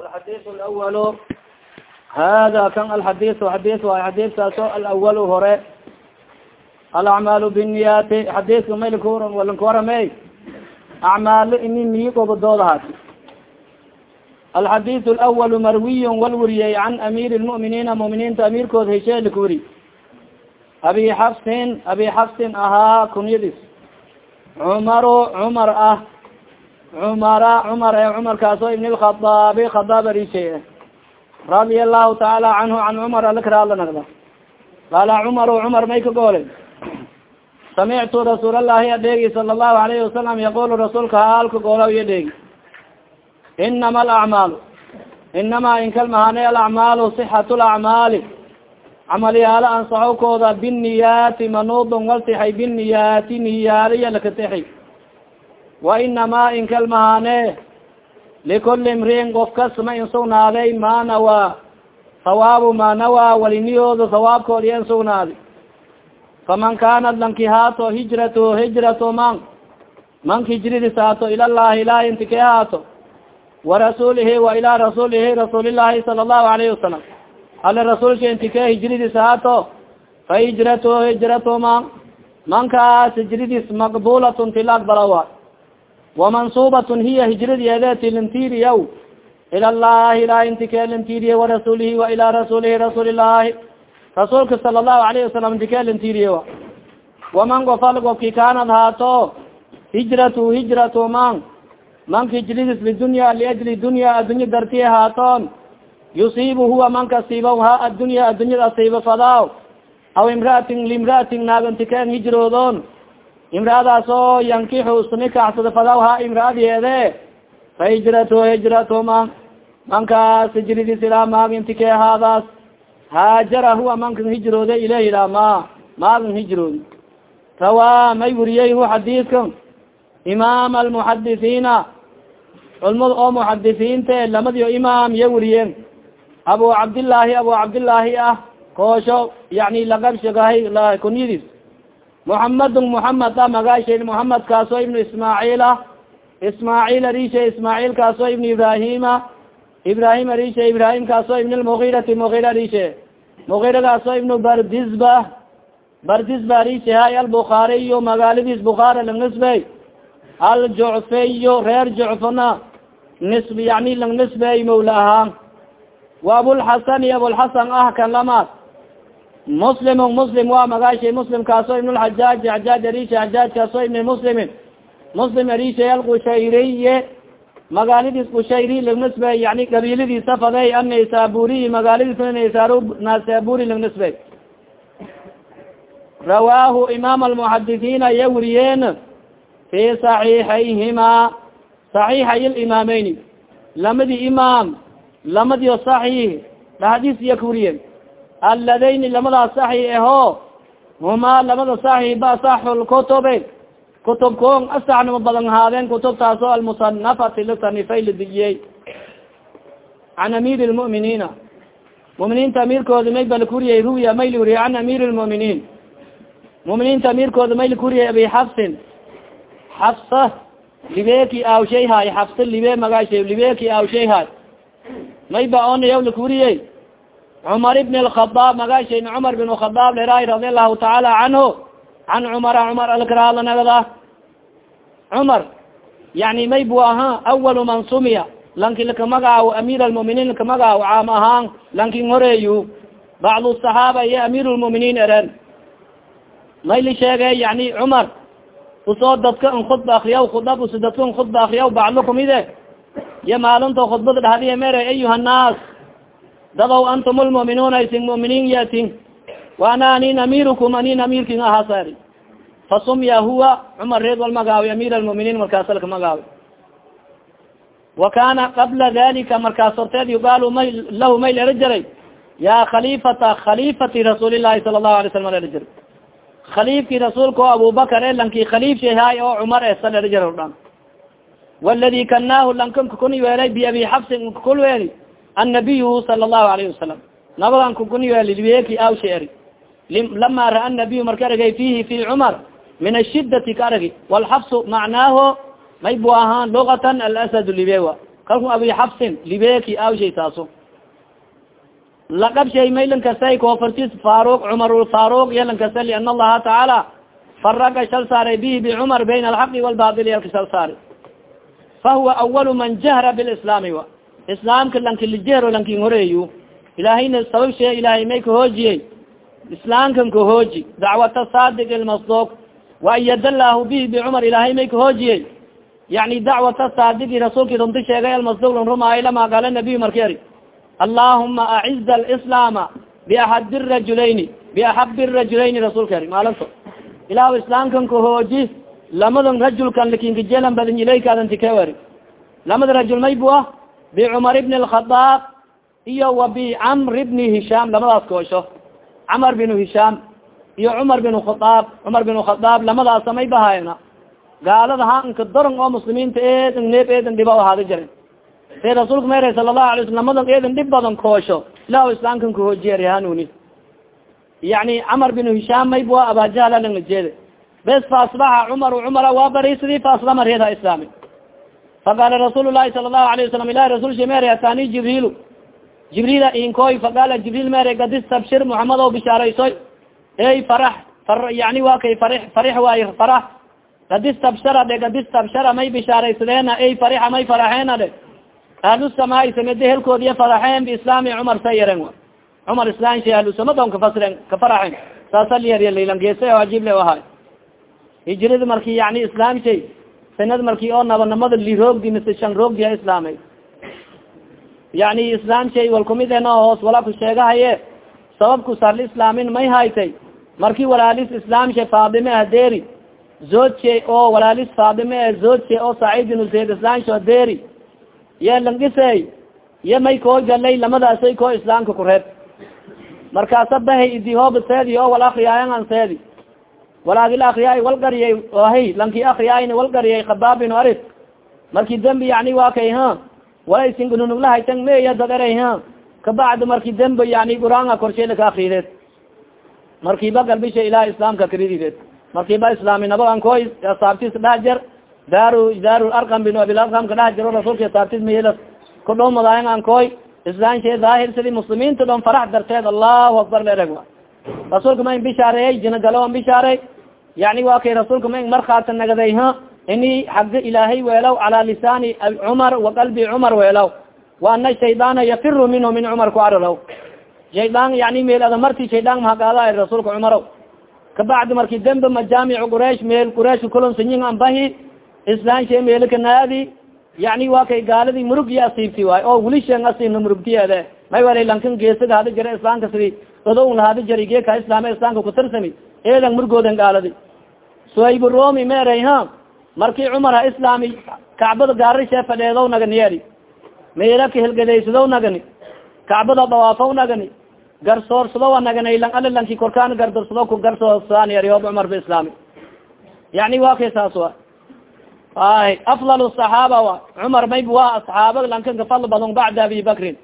alxadis lawal hada kan alxadis xadis waay xadiskaaso alawal hore alacmaal biniyati xadiska may lanka waramey acmaalo ini niyi gobodoodahaat alxadis lawal marwiy wal weriyey can amir lmuminiina muminiinta amiirkood heshee laka weri abi xafsin abi xafsin ahaa kunyadis cumaro cumar ah cumara cumar e cumarkaaso ibn lkhadaabi khadaab arishe radia allahu tacaala canhu can cumar alakraala nagda. Qaala cumaru cumar may ka goolay samictu rasuul allahi adheegi sala allahu alayhi wasalam yaqulu rasuulka haalka goolaw iyo dheegi inama alacmaalu inama inkalmahane alacmaalu sixat lacmaali camalyaalo ansaxokooda biniyaati manuudon waltixay biniyaati niyaaliya lakatixi wa inamaa inkalmahane likuli imriin qof kas ma insugnaaday ma nawaa hawaabu ma nawaa waliniyooda hawaabkood iya insugnaaday faman kaanat lanki haato hijrato hijrato man manka hijridis haato ilallahi ilahi inti kee haato warasuulihi wa ilaa rasuulihi rasuulillahi sala allahu alayhi wasalam ala rasuulka inti kee hijridis haato fa hijrato hijrato man mankaas hijridis maqbulatun tila wamansubatun hiya hijradiyeede tilintiriyaw ila llahi ilahi inti kee lintiriye warasuulihi wa ilaa rasuulihi rasuulillahi rasuulka sala allahu alayhi wasalam inti kee lintiriye waman gofal gofki kaanad haato hijratu hijratu man manka hijridis lidunya liajli dunya addunya dartiye haatoon yusiibu huwa manka siiba ha addunya addunyada asiiba fadaaw aw imraatin limraatin naaganti keen hijroodoon imraadaas oo yankixu isnikaxsada fadaw ha imraadyeede. Fa hijrato hijrato man mankaas hijridis ilaa maaginti kee haadaas. Haajara huwa mankan hijroode ilah ilaa ma. Maagan hijroodi rawaa may weriyey hu xadiidka imaam almuxadisiina. Culmada oo muxadisiinte lamadiyo imaam iya weriyeen abu cabdillaahi abu cabdillaahi ah. Koosho yani laqabshagahay kunyadis muxamadun muxamed a magaasha muxamed kaasoo ibnu ismaaciil ah. Ismaaciil arisha ismaaciil kaasoo ibnu ibrahima ibrahim arishe ibrahim kaasoo ibn lmuirati muir arishe muira kaasoo ibnu bardisba bardisba arishe hay albukaariyo magaaladiis bukaari langnisbey aljucfeyo reer jucfana nisb yani langnisbey mawla ahaa wa abulxasani abulxasan ah kan lamaad muslim muslim waa magaashay muslim kaasoo ibn lxajaaj xajaaj arishe xajaaj kaasoo ibn muslimin muslim arishe alqushayriye magaaladiis qushayri langnisbey yani qabiiladiisa faday annaysaburiy magaaladiisna naysaburi langnisbey rawaahu imaam almuxadisiina iya weriyeen fi صaxiixayhima صaxiixay limaameyni lamadi imaam lamadio صaxiix dhahdiis iya ka weriyeen alladayni lamadaas saxi aho humaa lamada saxi ba asaxu lkutubi kutub kon asaxnimo badan haadeen kutubtaas oo almusanafati lisanifay ladijiyey can amiir lmuminiina. Muminiinta amiirkooda may balkuriyey ruwiya may luriye can amiir lmuminiin. Muminiinta amiirkooda may lakuriyey abi xafsin. Xafsa libeeki awshay haay xafsa libe magaasha libeeki awshay haay may ba onayaw lakuriyey cumar ibn lkhadaab magaashayn cumar bin khadaab leraay radi allahu tacaala canhu can cumara cumar alkaraala nagada cumar yani may bu ahaa awalu man sumiya lanki lakamagaawo amiir almuminiin lakamagaawo caam ahaan lankin horeeyu bacdu saxaaba iyo amiir lmuminiin eren may li sheege yani cumar u soo dadka n khudba akriyaw khudab us dadka n khudba akriyaw baclo kumide iyo maalinta khudbada dhahdiya mere dadow antum lmuminuuna isin muminiin yatin waana anin amirukum anin amirkin ahasari. Fasumya huwa cumar reed wal magaawi amir almuminiin markaasa laka magaawi wa kana qabla dalika markaas horteed yugaal may lahu may lera jaray ya khalifata khalifati rasuuli llahi sala allahu alay slam lera jaray khaliifki rasuulka oo abubakar e lanki khaliif shahaay oo cumar e sa lera jara o dhan waladi kanaahu lankan kakuni weelay biabi xafsin kakul weeli annabiyu sala allahu alayhi wasalam nabadan kakuni weeli libeeki awsha eri lama ra'a nabiyu marka aragay fihi fi cumar min ashidati ka aragi walxabsu macnaaho may bu ahaan lugatan alasad libewa kalku abi xabsin libeki awshay taaso laqab shay maylan kastay koofartis faruq cumar faruq yalan kasta lian allaha tacaala faraga shal saaray bihi bicumar bayna alxaqi walbatil yalka shal saari fahuwa awalu man jahra bilislaami wa islaamka lanki lijehro lankin horeeyu ilaahayna sabab shee ilaahay may kahoojiyey islaamkan kahooji dacwata sadiq ilmasduq waayad lahu bihi bicumar ilaahay may kahoojiyey yani dacwata saadigi rasuulki runti sheegay almasduq lan rumaayo lama qaala nabiy marki eri allahuma aciz alislaama biaxabi rajulayni biaxabi rajulayni rasuulka eri maalinto ilahu islaamkan kahooji lamadan rajulkan lakinkajelan badin ilaykaadantikeeri lamada rajul may bu ah bicumar ibni alkhadaab iyo wa bicamr ibni hishaam lamadaas koosho camar binu hishaam iyo cumar bin khadaab cumar bin khadaab lamadaasa may bahayna gaalada hanka dorong oo muslimiinta eedan neeb eedan dhiba ahaada jiren see rasuulka mere sala lahu alay slam lamadan eedan dhib badan koosho ilahu islaamkan kahoojiyer hanuni yani camar binu hishaam may bua abajahalalanglajeede bes faasbaxa cumar cumara waa barisidii faaslama reedha islaami faqaala rasuul lahi sala lahu alayه wasalam ilahi rasul shi mere atani jibriil jibriila inkoy faqaala jibriil mere gadis tabshir muxamed o bishaaraysoy ey farax yani wa kay fari farix waay farax gadis tabshara de gadis tabshara may bishaaraysadeena ey farixa may faraxeena de ahlusamaai samede helkoodiya faraxeen biislaami cumar sa yaren cumar islaan shay ahlusamadon kafasren ka faraxen saasa liyarylailangeese oo ajiib le ahay hijrada marki yani islaam shay sanad marki oo nabanamada liroogdi mise shan roogdi a islaamay yani islaam shay wal kumid hoos wala ku sheegahaye sababku sarli islaamin may haytay marki walaalis islaam faadime ah deeri zoodse oo walaalis faadime e zoodse oo saciid binu zayd islaamsho deeri ye langisey ye may koo galay lamadaasay koo islaamka kureeb markaasa bahay idi hooba seedi oo wal akriyaayan an seedi walaagil akriyaay wal gariyay hay lanki akriyaayna wal gariyay khabaabin aris marki dembi yani waa kay ha wala isingununuglahaydtan meya daderay ha kabacdi marki dembi yani quraanga korsheela ka akrideed markiiba galbisha ilaah islaamka karidideed markiiba islaaminaba an koy asaabtis dhah jer daaru daaru arqam bin abilarqam ka dhah jiro rasuulka asaabtis mayela kudhowmadaayan an koy islaamshe daahir sidii muslimiinta dhon farax darteed allahu akbar lereg rasuulka ma in bishaareeyey jinagalo an bishaarey yani wa kay rasuulka ma in markhaata nagaday ha? Ini xagga ilaahay weelaw calaa lisaani cumar wa qalbi cumar weelaw. Wa ana shaydaana yafiru minhu min cumar ku araraw shaydaan yani meel ada marti shaydaan mahaqaada rasuulka cumarow. Kabacdi marki dembe majaamic quraish meel quraish kulonsanyin ambahi islaan she meelka naadi yani wa kay gaaladii murugyi asiibti waay oo wilishen asiibna murugtiyeede may wala lankan geesada hada jira islaamka sidi odo lahada jari geeka islaam islaamka kutirsami eedan murgoodan gaaladi suhayb romi meeray ha marki cumar ha islaami kacbada gaarishee fadheedow nagani eri meelaka helgadaysadow nagani kacbada dawaafow nagani garsoorsado nagana lang ala korkaan gardarsado ku garsoorsaan eri hoob cumar ba islaami. Yani wa kay saas wa ay afdal صaxaaba wa cumar mayb wa asxaaba lankan kafadl badan bacda abi bakrin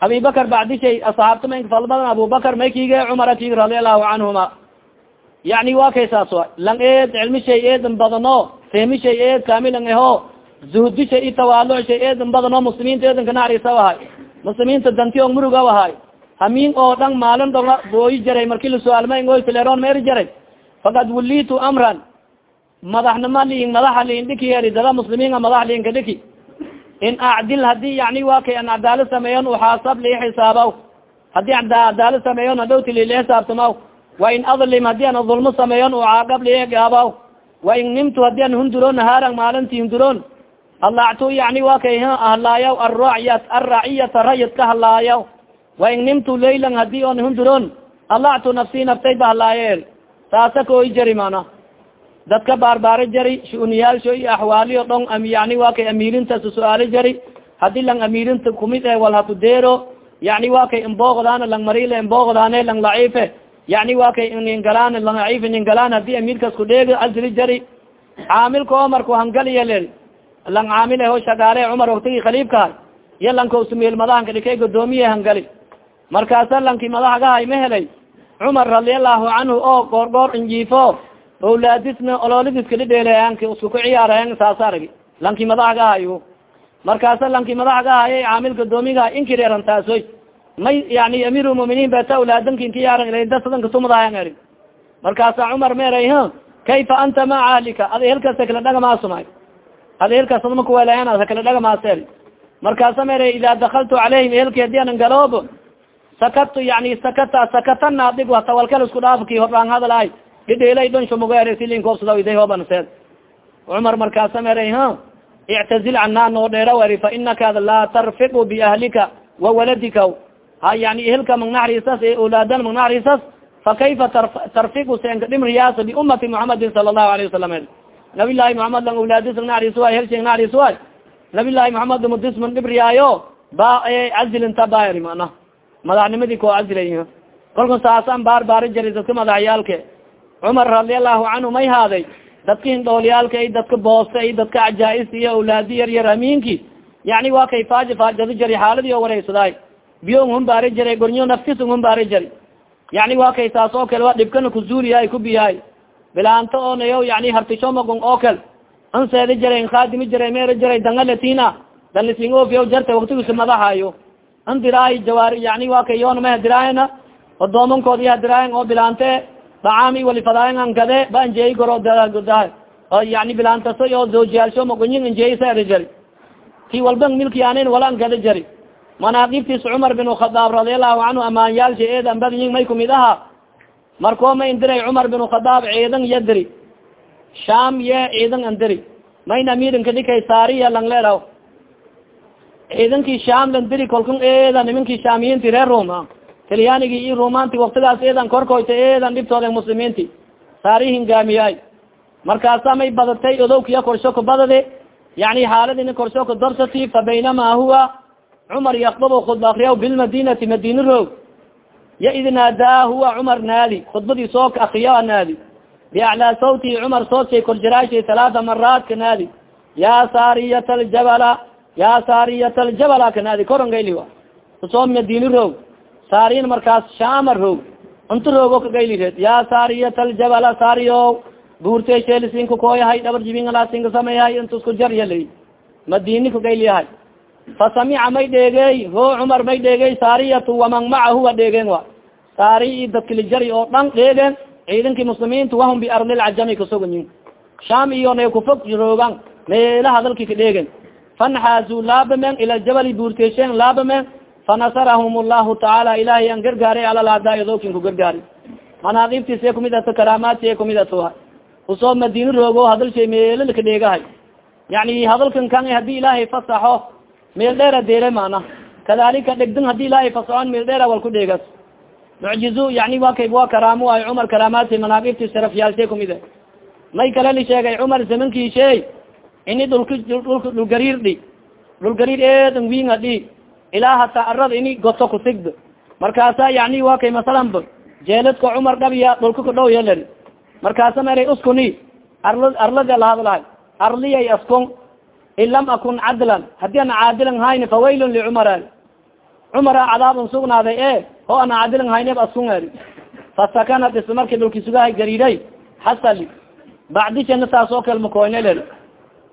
abi bakr bacdi shay asxaabta may kafadl badan abubakar may kige cumara kig radi allahu canhuma yani wa kay saas wa lang eed cilmi shay eedan badano fehmi shay eed kamilan aho zuhdi shay i tawaalo shay eedan badano muslimiinta eedan kanaarisa wahay. Muslimiinta danti o muruga wahay. Hamiin oo dhan maalin dhola booyi jaray marki lasuaalma ngoy fileron meeri jaray fakad wulitu amran madaxnima liin madaxa liin dhiki eri dada muslimiinga madax liin ka dhiki. In acdil haddii yani wa kay an cadaalad sameeyon uxaasab lii xisaabaw haddii cadaalad sameeyon hadhowti lili xisaabtamaw wa in adlim haddii an dulmo sameeyon ucaaqab lii gaabaw wa in nimtu haddii an hunduroon nahaaran maalinti hunduroon. Halactu yani wa kay halaayaw arraciyat arraciyata rayidka halaayaw wa in nimtu laylan haddii on hunduroon. Halactu nafsi naftay ba halaaye saasa kooy jari dadka baarbaaro jari shuuniyaalsho iyo axwaaliyo dhon yani wa kay amiirintas su'aalo jari. Hadii lang amiirinta kumid e wal hakudeero yani wa kay imboogdaana lang marile imboogdaane lang laciife. Yani wa kay ningalaan lang laciif ningalaan haddii amiirkas kudheega asri jari. Caamilka oo marku hangaliya ler lang caamil eho shagaale cumar waktigi khaliifkaha iyo lankausumiil madahanka dhikay godoomiye hangali. Markaasa lanki madaxgahay ma helay. Cumar radiallahu canhu oo goor goor injiifo owlaadisna ololidis kala dheeleyank isku ku ciyaarayan saasa aragi. Lanki madaxgahayo markaasa lanki madaxga ahayay caamilka doomiga inkireeran taasoy may yani amiirlmuminiin beta awlaadankinkiyaarandasadankatumadahayan eri markaasa cumar meeray kayfa anta maca ahlika? Ada ehelkasta kala dhagamaasumay. Ada ehelkasad makuwelayan ada kala dhagamaasel markaasa meeray ida dakaltu calayhim ehelki haddii anan galoob sakatu yani sakata sakata naadig wata walkal isku dhaafki hordhaan hadalaay dhidheelay dhonshomugasilin hoobanseed cumar markaasa meeray ha ictazil canaa noo dheera eri fa inaka laa tarfiqu biahlika wa waladika. Ha yani ehelka magnaxriisas e olaadan magnaxriisas fa kayfa tarfiqu senka dhimriyaasa biumati muhamadin sala allahu alayh wasalam nabi llahi muhamad lang awlaadis naxriis waay helshe naxriis waay nabi llahi muhamad mudisman dhibriyaayo ba cazilinta baari mana. Madaxnimadii koo cazilay kolka saasan baar baari jari dadka madaxyaalke cumar radiallahu canhu may haaday dadka hindhoolyaalka ay dadka booste ay dadka cajaa-is iyo awlaadi yar yar amiinki. Yani waa kay faaji faajado jari xaaladii oo wareysadaay biyo n humbaari jara gornyo naftis humbaari jari yani waa kay saas oo kale waa dhibkana kuzuuliyahay kubiyahay bilaanto oo nayo yani hartishomagon oo kale. Anseedi jaray nkaadimi jaray meera jaray dangalatina dalising ofiya jarta waktigusa madahayo an diraahi jawaari yani waa kay yoona ma hadiraayana odoomankood iyo hadiraayan oo bilaante dacaami walifadaayan an gade ba anjeeyi goro da oo yani bilaantaso oo zoojiyaalsho magonyin anjeeyi saeri jari. Ti walban milkiyaanin wala an gada jari. Manaaqibtiis cumar bin khadaab radiallahu canhu amaanyaalsha eedan badyin may kumid aha markoo ma indiray cumar bin khadaab ciidan ya diri sham ye ciidan an diri mayna amirinka dhikay saariya lang leedaw ciidankii sham lan diri kolkun eedan nimankii shaamiyinti reer roma talyaanigi iyo romanti waktigaas eedan korkoyta eedan dhibtooda muslimiinti saari hingaamiyay markaasa may badatay odowkiya korsho ka badade yani xaaladina korsho ka dorsati fa baynama huwa cumar yakdub khudba akriya bilmadinati madina roog. Ya id naadaa huwa cumar naadi khudbadii soo akriya naadi. Biaclaa sawti cumar soodkay korjaraashay talaata maraat ka naadi. Ya saariyat aljabala ya saariyat aljabala ka naadi korongayli soo madina roog saariyin markaas shaama roog unta roogo kagaylireed ya saariyat aljabala saariyo buurtay sheelisinka kooyahay dhabar jibinalasinka sameeyahay inta isku jaryalay madini kagayliyahay fasamica may dheegey ho cumar may dheegey saariyatu waman macahu wa dheegeen wa saari i dadkilijari oo dhan dheegeen ciidankii muslimiinta wahum biardilcajami kasogayin sham iyo nay kufog roogan meela hadalki ka dheegen fanxaazu laabamen ila jabali buurteesheen laabamen fanasarahum llahu tacaala ilahay an gargaaray alalaadaa dookin ku gargaari manaaqibtiise kumid ato karaamaadsiye kumid atoha u soo madina roogo hadal shay meelala ka dheegahay yani hadalkan kan haddii ilaahay fasaxo meel dheera deere mana kadalika dhegdin haddii ilaahay fasaxon meel dheera wal ku dheegas mucjizu yani wa kay wa karaamo ay cumar karaamaadsi manaaqibti sarafyaalse kumid may kale li sheegay cumar zamankiishe ini dhulka dhulka dhulgariir dhi dhulgariir eedan winga dhi ilaa hataa arada ini goto kusigd markaasa yani wa kay masalan b jeeladka cumar dhabiya dhulka kadhow yalari markaasa mara uskuni arl arlada lahadlahay arliyay askun in lam akun cadlan haddii ana caadilan hayni fawaylun licumara cumara cadaabun sugnaaday e ho ana caadilan hayneb askun eri fasakanat is marki dhulki sugahay gariiday hasali bacdishana saas oo kale makoyne leri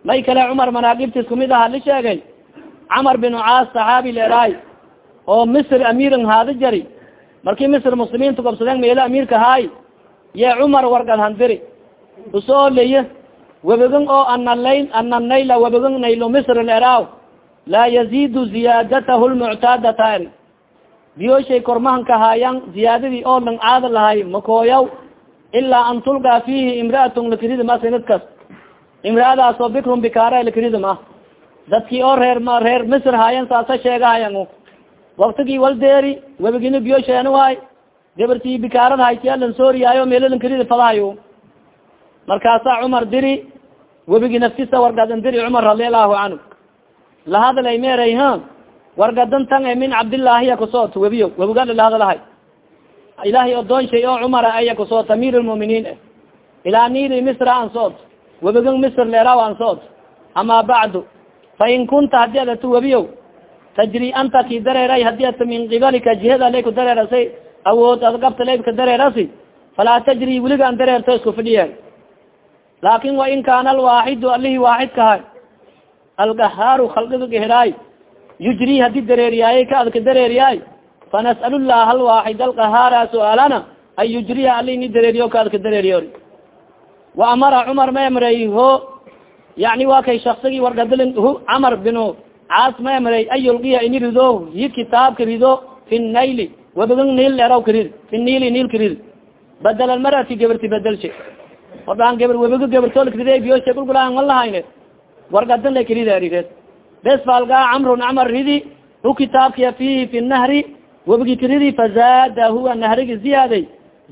may kale cumar manaaqibtis kumid aha li sheegay camar bin caas saxaabi leeraay oo misr amiiran haada jari. Markii misr muslimiinta gobsadeen meelo amiirka haay ye cumar wargad handiri. Usoo leye webegan oo analayl ananayla webegan naylo misr leeraaw laa yazidu ziyaadatahu lmuctaadata eri biyoshay kormahanka haayan ziyaadadii oo lang caada lahay makooyaw ilaa an tulgaa fihi imraatun lakridima sinid kas imraadaasoo bikrun bikaara lakridum ah dadkii oo reer reer misr haayan saasa sheegahayan waktigii wal deeri webigini biyo sheenu waay. Gabartii bikaarada haytialan sooriyaayo meelalan karida fadahayo markaasaa cumar diri webigi naftisa wargadan diri cumar radiallahu canhu lahadalay meeray ha? Wargadan tan min cabdillaahiya kusoot webiyo webigala lahadalahay ilahay odoon shay oo cumara aya kusoot amiir lmuminiin e ilaa niri misra an soot webigan misr leeraw an soot ama bacdu fain kunta haddii adatu webiyo tajri anta ki dareeray haddii ata min qibalika jihada lay ku dareerasay awood adgabta laybka dareerasi falaa tajri weliga an dareerto isku fidhiye laakin wain kaana alwaaxidu alihi waaxid kahay algahaaru khalqiga geheraay yujri haddii dareeriyaay ka adka dareeriyaay fanas'al llaha alwaaxid algahaara su'aalana an yujriya ali ni dareeriyo ka adka dareeriyo wa amara cumar ma emrey ho yani wa kay shaksigi wargadilin hu camar binu caas ma yulgiya ini rido? Hi kitaabka rido? Fi nayli. Wabigan niil eraw karid fi niili niil karid badel almarati gabarti bedelshe ordaan gabar wabiga gabartool karide biyoshe gulgulaan malahayne wargadin la karid erireed bes falgaa camrun camar ridi hu kitaabkiya fihi fi nahri wabigi karidi fazaada huwa nahrigi ziyaaday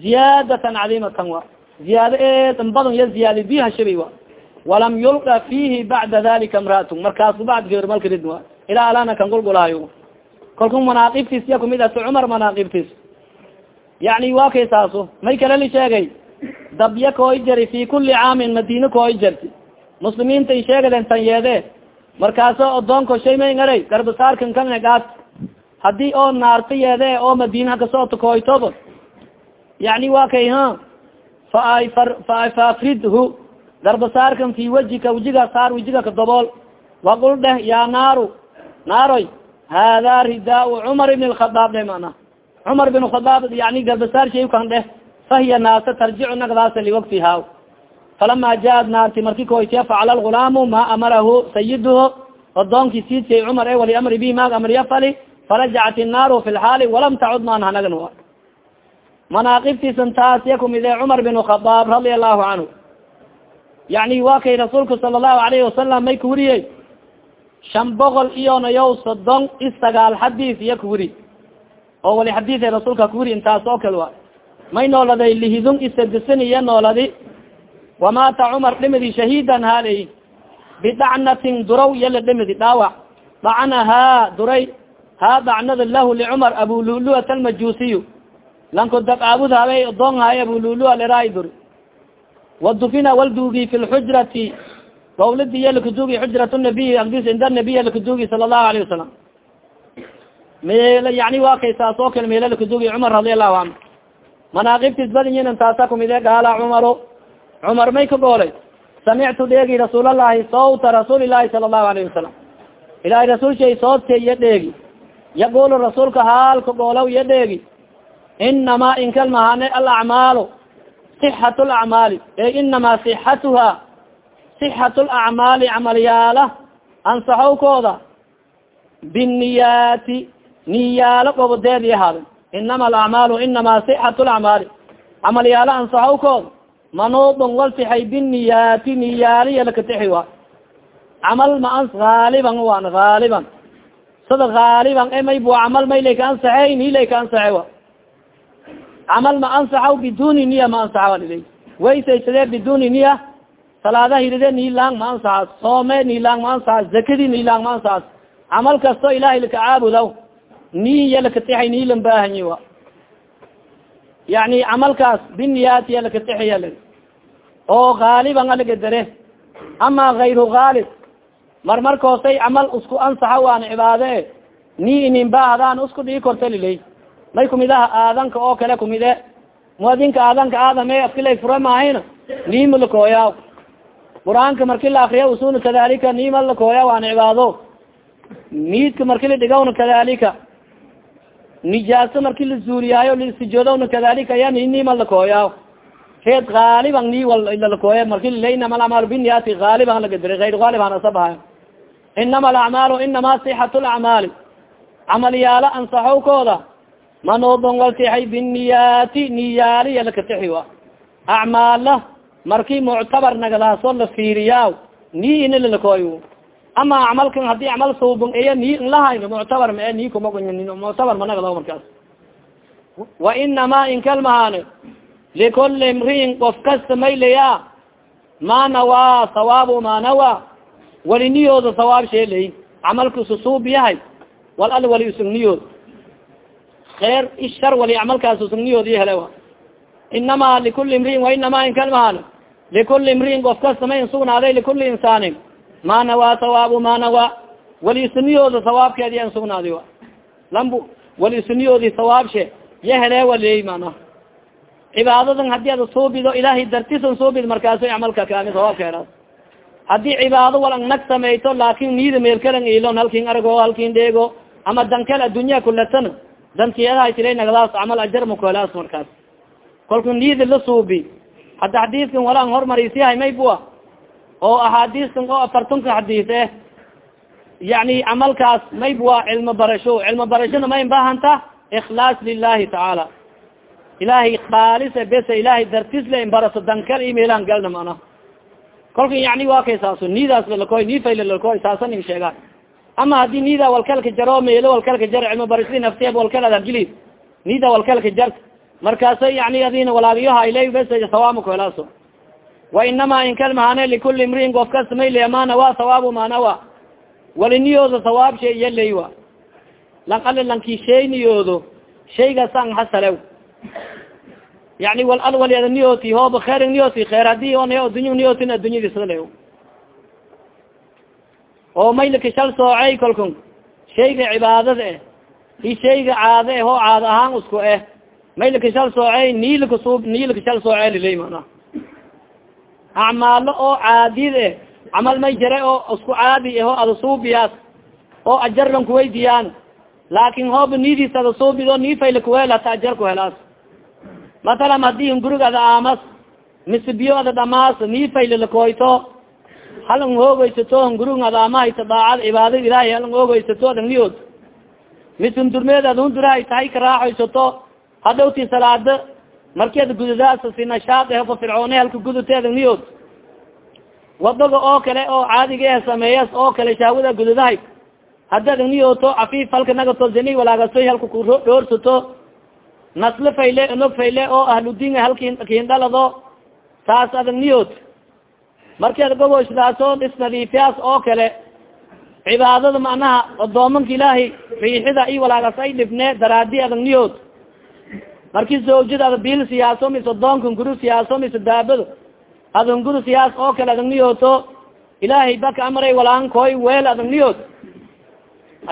ziyaadatan cadiimatan wa. Ziyaado eedan badan ya ziyaadi biha shabi wa walam yulqa fihi bacda dalika imraatun. Markaasu bacd gabar mal karid wa ilaa alana kan gulgulaayo. Kalku manaaqibtiis ya kumid ato cumar manaaqibtiis. Yani wa kay saaso may kale li sheegay dabya kooy jari fi kuli caamin madina kooy jarti. Muslimiinta i sheegaden tan yeede markaaso odoonko shay may ngaray garbasaarkan kalne gaad haddii oo naarta yeede oo madina kasooto kooytobo yani wa kay ha fa faafridhu garbasaarkan fi wajika wajiga saar wajiga ka dobool waqul dheh yaa naaru naaroy hada ridaa cumar ibn lkhadaab dhe mana cumar bin khadaab yani garbasaar shay kan dheh fahiya naasa tarjicu nagdaasa liwaktiha falama jaad naarti marki koytiya facala lgulaamu ma amarahu sayiduhu odoonki sidsay cumar e wali amri bi maag amriya fali farajacat innaaru fi lxaali walam tacud maan hanagan manaaqibtiisan taas ya kumide cumar bin khadaab radia allahu canhu yani wa kay rasuulku sala allahu alayhi wasalam may kuwuriyey shan boqol iyonayow sodon isagaal xadiis iya kuwuri oo wali xadiise rasuulka kuwuri intaas oo kale wa may nooladay lihidun isadisan iya nooladi. Wamaata cumar dhimidi shahiidan haalay. Bidacnatin duraw yala dhimidi dhaawac. Dacnahaa duray. Haa dacnada lahu licumar abululuat almajusiyu lanko daqaabud habe odoon haay abululua leraay duri wadufina walduugi fi lxujrati dawladi iya lakadugi xujrat nabiy agdis inda nabiy lakadugi sala allahu alayhi wasalam yani wa kay saas oo kale meela lakadugi cumar radi allahu canhu manaaqibtis badinyinan taasa kumide gaala cumaro cumar may ka goolay samictu dheegi rasuulallahi sawta rasuuli llahi sala allahu alayhi wasalam ilahay rasuulshay soodte iyo dheegi yaqulu rasuulka haalka goolaw iyo dheegi inamaa inkalmahane alacmaalu sixat lacmaali e inamaa sixatuha sixat lacmaali camalyaala ansaxowkooda biniyaati niyaalo gobodeedi ahaaden inama alacmaalu inamaa sixat lacmaali camalyaalo ansaxowkooda manuudon waltixay biniyaati niyaaliya lakatixi wa camal ma an haaliban waan haaliban sada haaliban e may bu camal may layka ansaxey ni layka ansaxe wa camal ma ansaxaw biduni niya ma ansaxa ilay waysaysadee biduni niya salaada hiride nilang ma ansaxas soome nilang ma ansaxas zakadi nilang ma ansaxas camal kasto ilahay laka caabudaw niya lakatixay nilan baahanyi wa yani camalkaas biniyaatiya lakatixiya la oo haaliban alaga dare ama gayru haalib marmarkoosay camal isku ansaxa waana cibaade ni inin bahdaan isku dhii korta lilay may kumidaha aadanka oo kale kumide. Muadinka aadanka aadame afkilay fura mahayna nima lakooya qur'aanka marki la akriya usuna kadalika nima lakooya waana cibaado. Niidka marki la dhigawna kadalika nijaaso marki la zuuliyaayo lasijoodowna kadalika ya nima lakooya reed haaliban ni wallalakooya marki inama alacmaalu biniyati haaliban lagadira ayr haaliban asabahay inama alacmaalu inama sixat lacmaali camalyaalo ansaxowkooda manoodon waltixay biniyaati niyaaliya lakatixi wa acmaala marki muctabar nagadaaso la fiiriyaa ni ina lalakooy ama acmalkan haddii acmal suubon iya ni nlahayn muctabar ma ni kuma muctabar managado markaas. Wa inama inkalmahane likuli imriin qof kasta maylaya ma nawaa sawaabu ma nawa wali niyooda sawaab sheelay camalkusu suub yahay wal al wali usug kheer ishar wali camalkaas usug niyood iyo hele inama likuli imriin wa inama inkalmahane likuli imriin qof kasta may insugnaaday likuli insaanin ma nawaa sawaabu ma nawa wali isuniyooda sawaabkeedi an sugnaadi a lambu wali isuniyoodi sawaabshe ya helee waliyey mana cibaadadan haddii ada suubido ilahay dartisan suubid markaaso camalka kaani sawaabka heraas haddii cibaado wal ang nag samayto laakin niyada meelkalang ilon halkin argo halkin dheego ama dankal addunya kulatan nagdaas camal ajar makoolaas markaas. Kolka niyada la suubi. Hadda xadiiskan wala ang hormarisiyahay may bua oo axaadiistan oo afartunka xadiis eh. Yani camalkaas may bua cilmo barasho. Cilmo barashona may bahanta ikhlaas lilahi tacaala ilahay khaalis bes ilahay dartis la imbarato dankal imeelan galna mana. Kolka yani waa kay saaso nidaas lalakoy nifayla lalakoy saasan in sheega ama haddii nida walkalka jaro meelo walkalka jar cilmo barashadi nafteeb walkal adagili nida walkalka jar. Markaasa yani adina walaagiyohaila bes sawaamakaelaaso wa inama inkalmahane likuli imriin of kas mayle ma nawa sawaabu ma nawa waliniyoodo sawaab shay iyaley wa lang ala lanki shay niyoodo shaygasan hasalew. Yani wal al waliada niyooti hooba kheer niyooti kheer haddii on addunya niyootin addunyadisale oo maylaka shal soocey kolkun. Shayga cibaadada eh i shayga caado eh oo caado ahaan isku eh. Maylaka shal soocey niilaka su niilaka shal soocey lilay mana. Acmaalo oo caadid eh camal may jare oo isku caadi eh oo ada suubiyaas oo ajar lan kuweydiyaan laakin hooba nidiis ada suubido nifayla kuweel hata ajar ku helaas matalan haddii ngurig ada aamas mise biyo ada dhamaas nifayla lakoyto halang hoogeysato hungurug ada amahayta daacad cibaada ilahay halang hoogeysato adan niyood mise hundurmeed ad hundurahay tahay karaaxaysato hadhowti salaada marki ad gudadaas si nashaad eh fa fircoone halka gudute adan niyood wadaga oo kale oo caadiga eh sameeyas oo kale shaawada gudadahay haddi adan niyooto cafiif halka nagato zani walaagasoy halka kudhoorsato nasle fayle nog fayle oo ahludin halki kindhalado saas adag niyood marki ad gogoysdaaso isnadiifiyaas oo kale cibaadada macnaha odoomanka ilaahay riixida i walaagas ay dhibne daraadi adag niyood. Marki zawjada ada bil siyaaso mise odoonka nguru siyaaso mise daabado ada nguru siyaas oo kale adag ilaahay baka amray walaan koy weel adag niyood.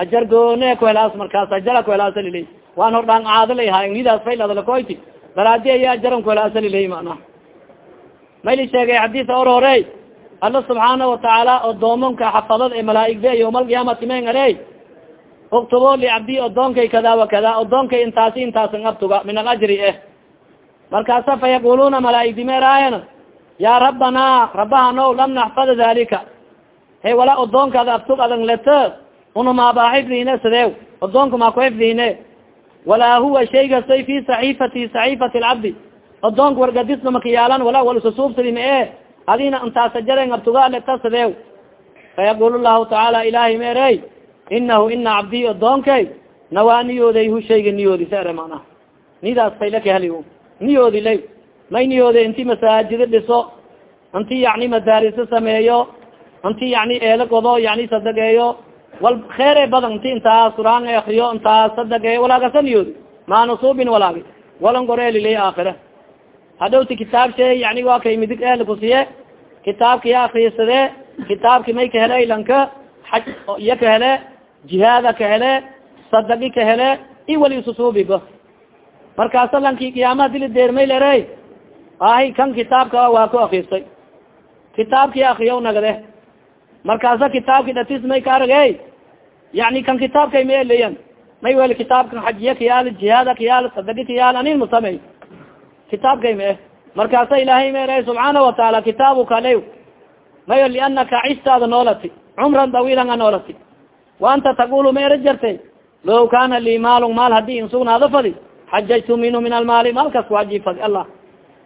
Ajar goone kuhelaas markaas ajara kuhelaasa lilay. Waan hor dhaan caado layhay nidaas fayladalakoyti daraadi aya ajaran kuhelaasa lilay mana mayli sheegay xadiisa or hore alla subxaana watacaala odoomonka xafadad ee malaaigde yawma alqiyaamati men are uktubo licabdi odoonkay kada wa kada odoonkay intaasi intaasan abtuga min alajri eh. Markaasa fa yaquluna malaaigdi meraayan ya rabbana rabahano lam naxfad dalika he wala odoonkaada abtug adan lete una maabaaxifdiine sideew odoonka maa kuxifdiine walaa huwa shaygasoy fi saxiifati saxiifati lcabdi odoonka wargadisna makiyaalan wala wal isusuubsadi ma e adina intaasajaren abtugaleta sideew fayaqul lahu tacaala ilahay meerey inahu ina cabdii odoonkay nawaa niyooday hu shayga niyoodi sere mana nidaas faylaka heli niyoodi lay may niyoode inti masaajida dhiso inti yani madaariso sameeyo inti yani eela godo yani sadageeyo wal kheere badan inti intaas quraan akriyo intaas sadageeyo walaagasa niyoodi maanasuubin walaagi walan goreelilay aakhira hadhowti kitaab shay yani waa kay midig ehl kusiye kitaabki ya akriyasade kitaabki may ka hele lanka xaj iya ka hele jihaada ka hele sadagi ka hele i wali isusuubigo markaasa lanki qiyaamaha dili deermay lere ahi kan kitaabka waa ku akristay kitaabki akriya nagade. Markaasa kitaabki dhatis may ka aragey yani kan kitaabkay ma eleyan may weli kitaabkan xajiya kayaal jihaada kayaal sadagi kayaal anin musamey kitaabkay ma eh markaasa ilaahay mere subxaana wataala kitaabuka le mayo lianaka cishtaada noolati cumran dawiilan a noolati. Wa anta taqulu ma era jartay law kana lii maalun maal haddii insugnaado fadi xajajtu minhu min almaali maalkas waaji fadi allah.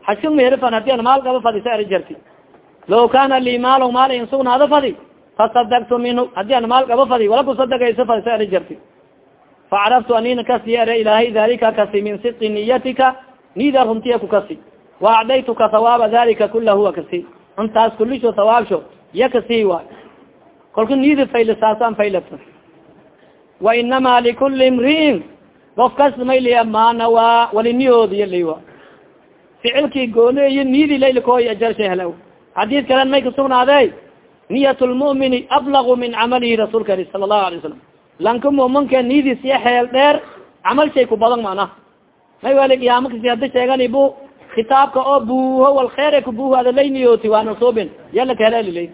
Xajka meherfan haddii an maal gaba fadi sa era jarti law kana lii maalun maal insugnaado fadi fasadagtu minhu haddii an maal gaba fadi wala kusadagayso fadi sa era jarti facaraftu anina kasi ere ilaahay dalika kasi min sidqi niyatika nida runtiya ku kasi waacdaytuka hawaaba dalika kula huwa kasi intaas kulisho hawaabsho iya kasi waay kolka nida fayla saasaan faylata wa inama likuli imriin of kas mayliya maanawa wali niyoodiya laywa ficilkii gooneeyo nidi laylakooy ajarsha hela xadiis kalen may kasugnaade niyat lmu'mini ablagu min camalihi rasuulka sala allahu alay wasalam lanka muminka nidis iyo xeel dheer camal shay ku badan mana may wali qiyaama kasi hada sheegani bu kitaabka oo buuho wal kheer kubuuho ada lay niyooti waana soobin yala kahelelilay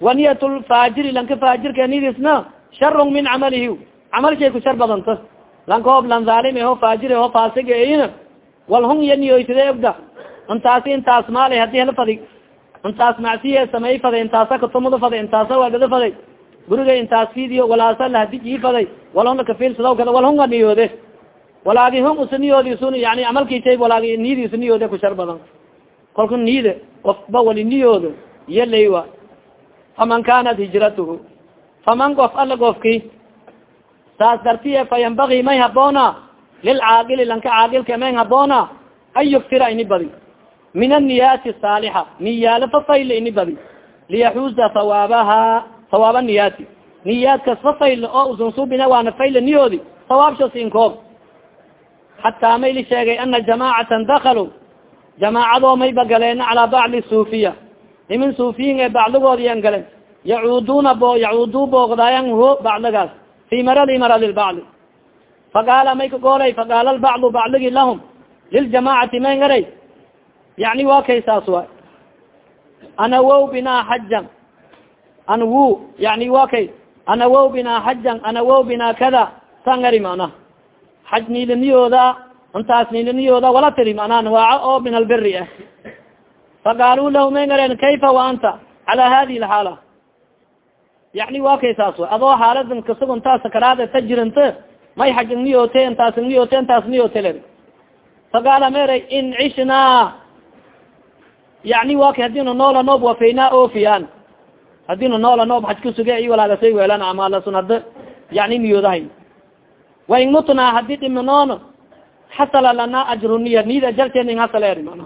waniyat lfaajiri lanka faajirka nidisna sharun min camalihi. Camal ku shar badanta. Lanka hoob lan zaalim ho faajir ho faasig eyin wal hun iya niyoysade ogda intaasi intaas maali haddii hala fadi. Intaas macsiye samey faday intaasa katumada faday intaasa wagada faday guriga intaas fidio walaasa lahadijii faday wal hun lakafiilsadaw kada wal hunga niyoode walaagi hun usa niyoodisun yani camalkiisay walaagi niyadiisa niyoode ku shar badan. Kolka niyada ofba wali niyoodo iyo laywa faman kanat hijratuhu. Faman gof ala gofki saas dartiye fa yambagi may haboona lilcaaqili lanka caaqilka may haboona an yuktira ini badi. Min anniyaati saalixa niyaalo fafayla ini badi. Liyaxuuza hawaabaha hawaaba niyaati niyaadkas fafayla oo usunsubina waana fayla niyoodi hawaabsha sinkoob xataa mayli sheegay ana jamaacatan dakaluu jamaacadoo mayba galeen calaa bacdi suufiya nimin suufiyin ee bacdigood yan galen yacuuduna bo yacuudu boogdaayan ho bacdigaas fi maradi maradi lbacdi faqaala may ka goolay faqaala lbacdu bacdigi lahum liljamacati may ngaray yani waa kay saas waay ana wow binaa xajan an wu yani wa kay ana wow binaa xajan ana wow binaa kada saa ngari macnaha xaj niilaniyooda intaas niilaniyooda wala tiri macnaha nawaaco oo min albiri ah. Faqaaluu lahu may ngareen kayfa wa anta? Cala hadihi lxaala. Yani wa kay saas adoo xaaladan kasug intaas sakaraada ta jiranta may xajin niyoote intaas niyoote intaas niyoote le faqaala meray in cishnaa yani wa kay hadina noola noob wafaynaa oofiyaan hadina noola noob xaj kusuge i walaagasay weelan amaalasun hada yani niyoodahayn wain mutnaa haddii dhimanoon xasala lana ajru niya niyad ajarteen hasaleer mana.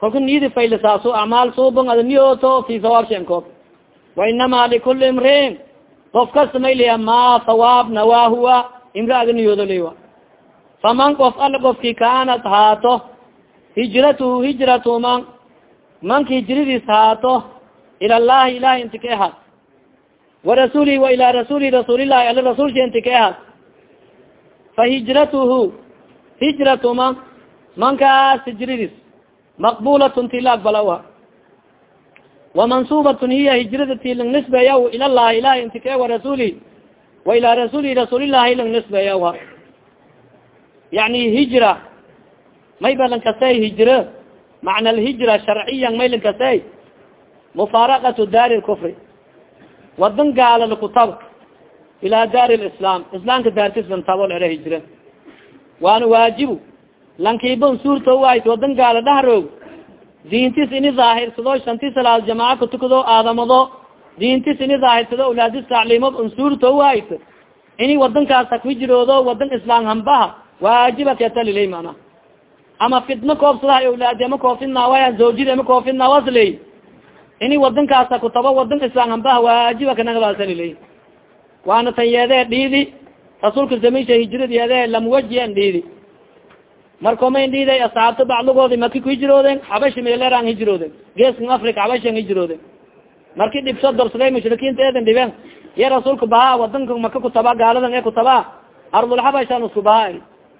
Kolka niyadi faylisaaso acmaal suubon ada niyooto fi sawaab shenkoob wainama likuli imriin qof kasta mayliya ma sawaab nawaahuwa imra aga niyoodo liwa faman qof ala qofki kaanat haato hijratuhu hijratu man manka hijradiis haato ila llahi ilahi inti ka ahaad warasuulihi wa ilaa rasuuli rasuulillahi ala rasuulsha fahijratuhu hijratu man mankaas hijradiis maqbulatun ti la aqbalawa wamansubatun hiya hijrada ti lang nisbeeya ila llahi ilahi inti ka warasuuli wa ilaa rasuuli rasuulillahi lang nisbeeyawa yani hijra may ba lang kasey hijra macna alhijra sharciyan may lang kasey mufaaraqatu daari lkufri wadan gaala lakutab ilaa daari lislaam islaamka daartis lantabo lere hijra waana waajibu lankiiban suurta wayt wadan gaala dhahroog diintis ini zaahirsado shanti salaad jamaaca kutukado aadamado diintis ini zaahirsado ulaadis tacliimad un suurta wayt ini wadankaas hakuhijroodo wadan islaam hambaha waajiba ketaliley mana ama fidno koobsadaha awlaadi ama koofidnaawaya zawjid ama koofidnaawasley ini wadankaas hakutabo wadan islaam hambaha waajiba waana tan yeedee dhiidi rasuulka zamisha hijrad yeedee lamwajian dhiidi markomayn dhiiday asxaabta bacdigoodi maki ku hijroodeen xabashi meeleraan hijrooden geeskan africa xabashan hijrooden marki dhibso dorsaday mushrikiinta eedan dhibeen iya rasuulka bahaa wadanka maka kutaba gaaladan ee kutaba ardulxabashan isku bahaa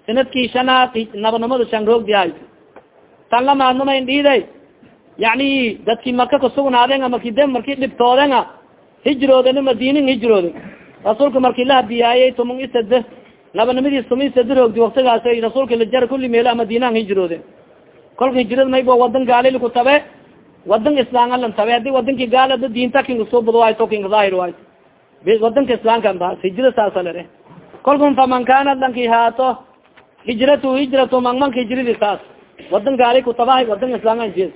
sannadkii shanaad nabanimada shan roogdihay tan lamaadnamayn dhiiday yani dadki maka kasugnaadeen marki de marki dhibtooden hijrooden madinin hijrooden rasuulka marki la hadiyaayey tumung isade nabanimadiis tuma isade roogdi waktigaas rasuulka lajar kuli meela madinahan hijroode kolka hijrad maybo wadan gaalil ku tabe wadan islaamlan tabe. Hadii wadanki gaalada diinta kingasubad waay to kinga daahir waay wadanka islaamka bas hijra saasa lere kolkun faman kaanat lanki haato hijratu hijratu man manka hijradi saas. Wadan gaali kutabahay wadan islaamka jees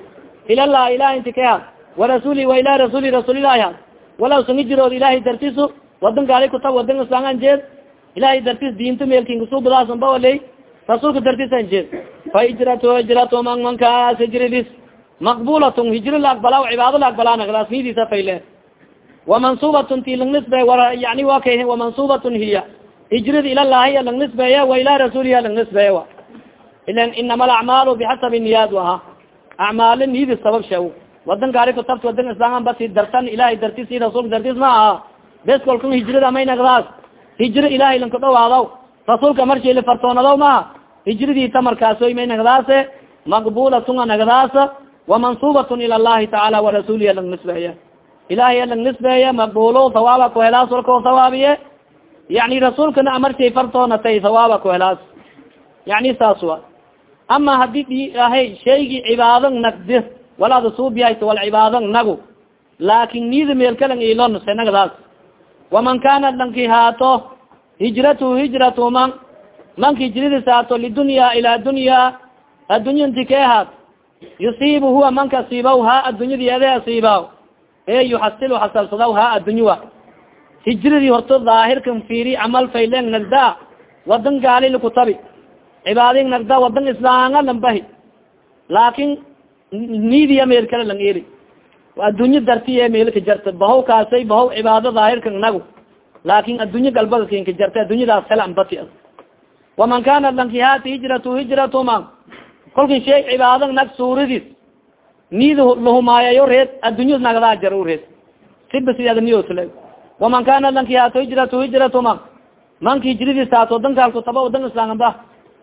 ilalah ilahi inti ka haad warasuuli wa ila rasuuli rasuulilahi haad walaw san hijrood ilahay dartisu wadan gaali kutab wadan islaamkan jeed. Ilahay dartis diinta meelkinkasubadaasanbawaley rasuulka dartisan jeed. Fa hijratu hijratu man mankaas hijradis maqbulatun hijro la aqbalaa cibaado la aqbalaa nagdaas nidisa fayle. Wamansubatun ti lang nisbe yani wa kay hiya. Hijrada ilalahiya lang wa ila rasuuliha lang wa. Ilan inama alacmaalu bixasabi niyaad aha acmaalo niyadi sabab sheeg wadan kutabta wadan islaam basi dartan ilahay dartis i rasuulka dartis ma aha bes kolka hijrada may nagdaas. Hijro ilahay lanka dhawaadaw. Rasuulka marshila fartoonadaw maha hijradiita markaasoy may nagdaase. Maqbulatun a nagdaas wamansubatun ila llahi tacaala warasuuliha lang nisbeeya. Ilahay lang nisbeeye maqbulo hawaaba kuhelaas walkao hawaabiye yani rasuulkana amartay fartoonatay hawaaba kuhelaas yani saas wa ama haddii ahay shaygii cibaado nagdi walaada suubiyahayt wal cibaado nagu laakin nida meelkalang ilon senagdaas waman kana lanki haato hijratu hijratu man manka hijradis haato lidunya ila dunya addunya nti kee haat yusiibu huwa manka asiibaw ha addunyadi ede asiibaw e yuxasilu xasalsadaw ha addunya hijradii horto daahirkan fiiri camal fayleng nagda wadan gaalil kutabi cibaading nagda wadan islaanga lambahi laakin nidiya meel kale lang eri addunya dartiye meelka jarta bahaw kaasay bahaw cibaado daahirkan nagu. Laakin addunya galbada kinka jarta addunyadaas kale ambati waman kana lankihaati hijratu hijratu man kolkin sheeg cibaado nag suuradis nid lahumaayayo reed addunya nagdaa jar reed. Siba sideeda waman kana lankihaato hijratu hijratu man manka hijradis wadankalku taba wadan islaamba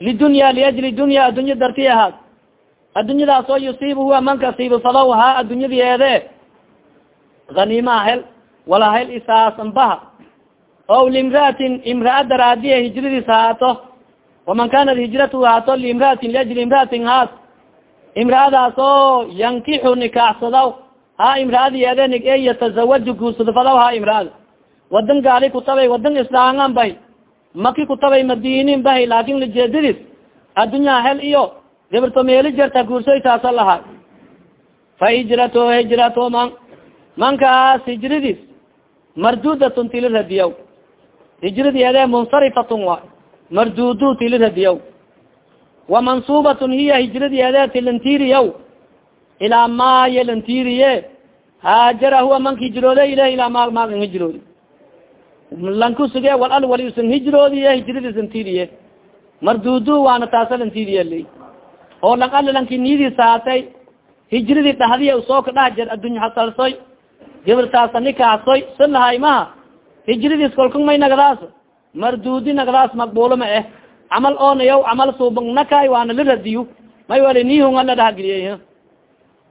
lidunya liajli dunya addunya darti ahaad addunyadaas oo yusiib huwa manka siibsadaw ha addunyadi eede. Hanimaa hel wala hel isaasanbaha o limraatin imraa daraadiye hijradis haato. Waman kanat hijratu haato liimraatin liajli imraatin haas. Imraadaas yankixu nikaaxsadaw ha imraadi eede nig e yatazawaju guursadfadaw ha imraada wadan gaali kutabay wadan islaangan bahi maki kutabay madinin bahi laakin lijeedadis addunya hel iyo gibirto meeli jarta guursoy taasa lahaa fa hijrato hijrato man mankaas hijradis mardudatun tili radiyaw hijradi ede munsarifatun wa mardudu tili radiyaw wa mansubatun hiya hijradi ede ilaa maya lantiriye haajara huwa manka hijroode ilah ilaa ma maagan hijroodi lankusuge wal al wali usan hijroodiye hijradis tiriye. Mardudu waana taasa lantiriye li oo lang ala lanki saatay hijradii dhahdiya u soo ka dhah jer addunya hasalsoy gibirtaasa nikaasoy si lahay maha hijradiis kolkun may nagdaas mardudi nagdaas maqbulo ma eh. Camal oonayaw camal suubang waana la radiyo may wali nihunga la dhahgeliyey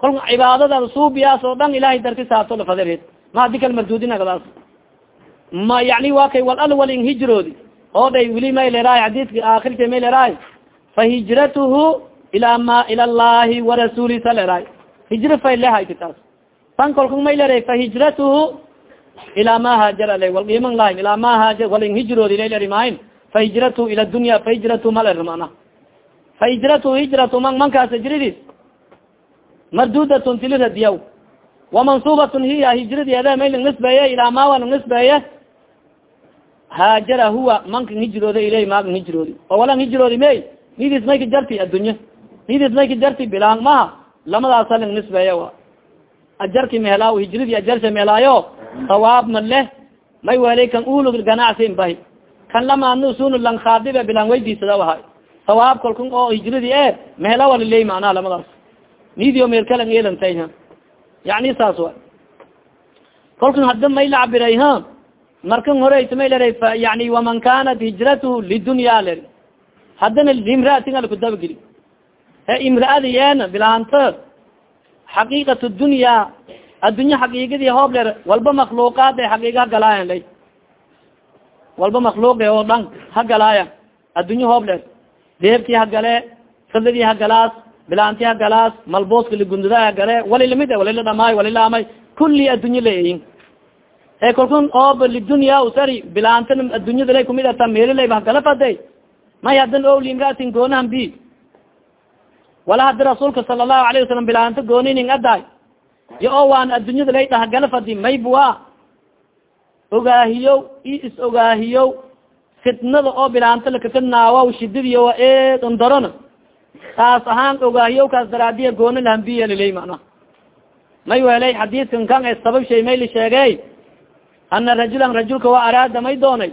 kolka cibaadada suubiyaas oo dhan ilahay darti saato lafadereed ma hadi kal mardudi nagdaas ma yani wa kay wal alwalin hijroodi. Oo dhay wili may leraay xadiiska aakirka may leraay fa hijratuhu ila ma ila llahi warasuli sa leraay hijro fay lehayka taas tan kolka may leray fa hijratuhu ilaa ma haajara le wal iman lahin ilaa ma haajar walin leri maahin fa hijratuhu ila dunya fa hijratu ma ler mana fa hijratuhu hijratu man mankaas hijradis mardudatun tili radiyaw wamansubatun hiya hijradi ede may lang nisbeeye ilaa ma wa lang nisbeeye haajara huwa mankan hijroode ilay maagan hijroodi oo walang hijroodi may nidis may ka addunya ka jarti bilaan maha lamadaasa lang nisbeeye wa. Ajarki mehelaaw hijradi ajarsha mehelaayo sawaab leh may welay kan ulug ganacsin bahi kan lamaadna usunu lang khaadibe bilaan weydiisada wahay sawaab kalkun oo hijradi e mehela waliley macnaha lamadaas nidio meelkalang elantay ha. Yani saas wa. Kolkan hadda may la cabiray markan horeysa may lera yani waman kanat hijratuhu lidunya ler haddana limraatin ala kudabageli he imraadi yeena bilaanta xaqiiqat dunya addunya xaqiigadii hoob ler walba makluuqaad e xaqiiga hagalaayan lay. Walba makluuq e oo dhan hagalaaya addunya hoob ler deebtii hagale fadadii hagalaas bilaanti hagalaas malbooska ligunduda hagale wali la mid e wali la dhamaay wali laamay kulli addunya laeyin e kalkun oob lidunya usari bilaantan addunyada lay kumid ata meelilayba hagala faday may hadan o limraatin goonahan bi wala hadi rasuulka sala allahu alayh wasalam bilaanta goonining aday yo o waan addunyada lay dhahagala fadi maybua ogaahiyo i is ogaahiyo fitnada oo bilaanta lakafidnaawa shidadiyo e ondaron taas ahaan ogaahiyo kaas daraadiya gooni lahambiyalilay mana may welay xadiidkan kan e sabab shay mayli sheegey ana rajulan rajulka wa araada may doonay.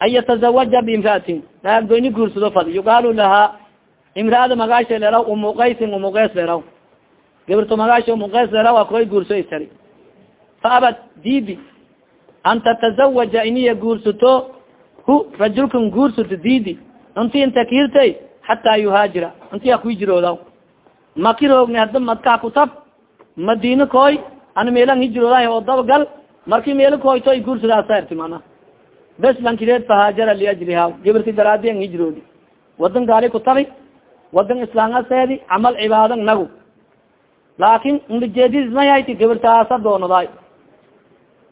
An yatazawaja biimraatin naag goyni guursado fadi yuqaalu lahaa imraada magaasha leraw umuqaysin umuqeys leraw gabirto magaasha umuqeys leraw akoy guurso istari fa abad diidi an tatazawaja iniya guursato hu rajulkan guursato diidi inta kiirtay hataa yuhaajira. Inti akuijiroodaw makiroogni hada madkaa kutab madina koy ana meelan hijroodahay oo dabagal marki meela kuhoyto ay guursadaasa erti mana bes lankireed fahaajara liajliha gabarti daraadi an hijroodi wadan gaali ku tabi wadan islaangaseedi camal cibaadan nagu laakin ujeedidis mayayti gabartaasa doonaday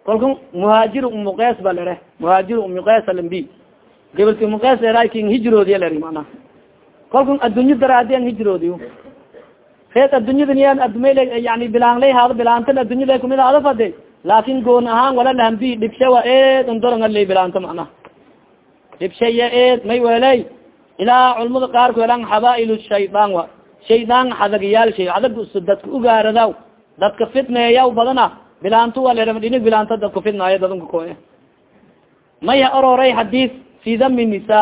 kolka muhaajir umuqees ba lere muhaajir umuqees alambi gabarti umuqees eraykin hijroodiya leri mana kolka addunya daraadi an hijroodiyo reed addunyada niya admel yani bilaanlay haado bilaantan addunyada kumid haado fade laakin goon ahaan wala lahambi dhibshawa eed ndorangale bilaanto macnaha dhibshaya eed may weley ilaa culmada qaarku elan xabaail shaydaan wa. Shaydaan xadagyaal shay xadag dadka ugaaradaw dadka fitneeyaw badana bilaanto walera dhinig bilaanto dadku fitnaayo dadunka koe may ororay xadiis fi dami nisa.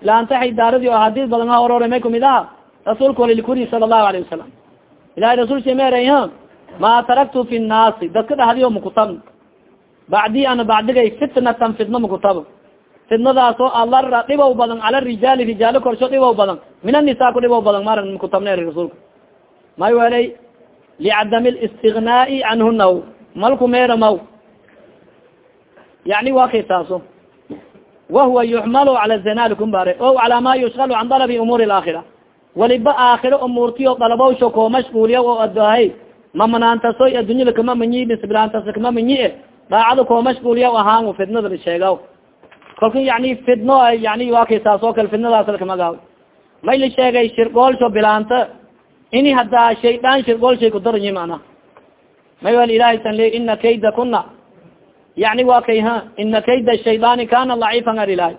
Bilaanta xaydaaradii o xadiis badan ha ororay may kumid aha? Rasuulka walilkuri sala allahu alayhi wasalam ilahay rasulka meeray ma taraktu fi nnaasi dadka dhahdiyo makutab bacdi ana bacdigay fitnatan fitna makutab fitnadaasoo alara dhibow badan cala rijaali rijaalo korsho dhibow badan. Min anisa ku dhibow badan maran makutabna eri rasulka may welay licadami listignaai canhuna malku meera maw. Yani wa kay taaso wahuwa yuxmalu cala zanalikum bare o cala ma yushgalu can dalabi umuuri alaakhira waliba aakhiro umuurtiyo dalabowsho koo mashguuliya oo adohay mamanaantasoy addunyada kama manyi bisbilaantas kama manyi e daacada koo mashguuliya ahaan fidnada la sheega kolka yani fidno yani waa kay saas oo kale fidnadaas lakamagaaw may la sheegay shirgoolsho bilaanta ini hadaa shaydaan shirgoolshay kudaranyi mana may wal ilahay san le ina kayda kuna yani waa kay ha ina kayda shaydaani kana laciifan ar ilahay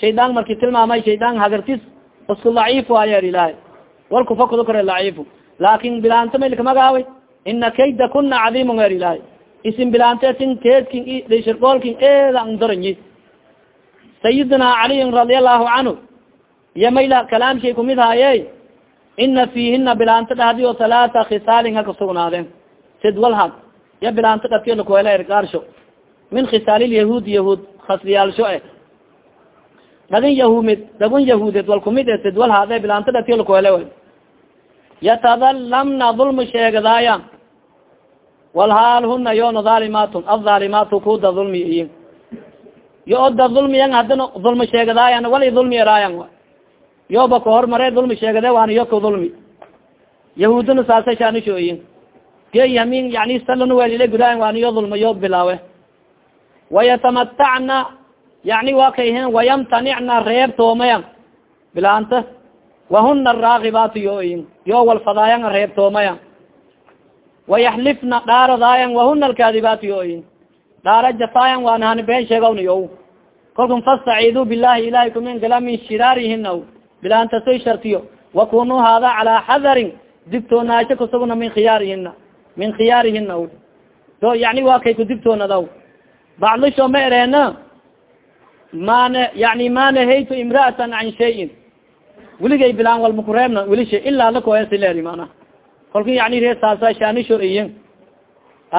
shaydaan marki tilmaamay shaydaan hagartis isku laciif waayo er ilahay wal kufakudo kore laciifu. Laakin bilaanta may lakamagaaway ina kayda kuna cadiimun er ilahay isin bilaante sin keedkin shirgoolkin eeda daranyi sayidina caliyin radia allahu canhu iyo mayla kalaamshay kumid haaye ina fiihina bilaanta dhahdi o talaata khisaalin haka sugnaadeen. Sidwalhad ya bilaanta dhatiyo lakuhela ergaarsho. Min khisaalilyahuud yahuud khasliyaalsho eh. Dhagin yahumid dhagun yahuudeed wal kumid e sidwalhaade bilaanta dhatiyo lakuhele way yatadalamna dulmi sheegadaaya walhaal huna yoona dhaalimaatun adhaalimaatu kuda dulmi iyin yo oda dulmiyan hadina dulmi sheegadaayan wali dulmi eraayan yoba kahormare dulmi sheegade waana yo ka dulmi yahuudina saasa shanishoyin ge hamin yani salana welile gudaayan waana yo dulma yo bilaawe wayatamatacna yani waa kay hen wayamtanicna reebtoomayan bilaanta wahuna raakibaatu yoyin yo walfadaayan reebtoomayan wayaxlifna dhaaradaayan wahuna alkaadibaatu yoyin dhaara jafaayan waanahani been sheegawna yo kolkan fastaciidu bilahi ilahay kumin gala min shiraarihina bilaantasoy shartiyo. Wakunuu hada calaa xadarin digtoonaasho kusugna min khiyaarihina min khiyaarihina so yani waa kay kudigtoonadaw bacdisho ma ereena mana yani ma nahaytu imraatan can shayin. Weligay bilaan walma kureebna welisha ilaa lakoesileri mana. Kolkan yani ree saasa shaanisho iyin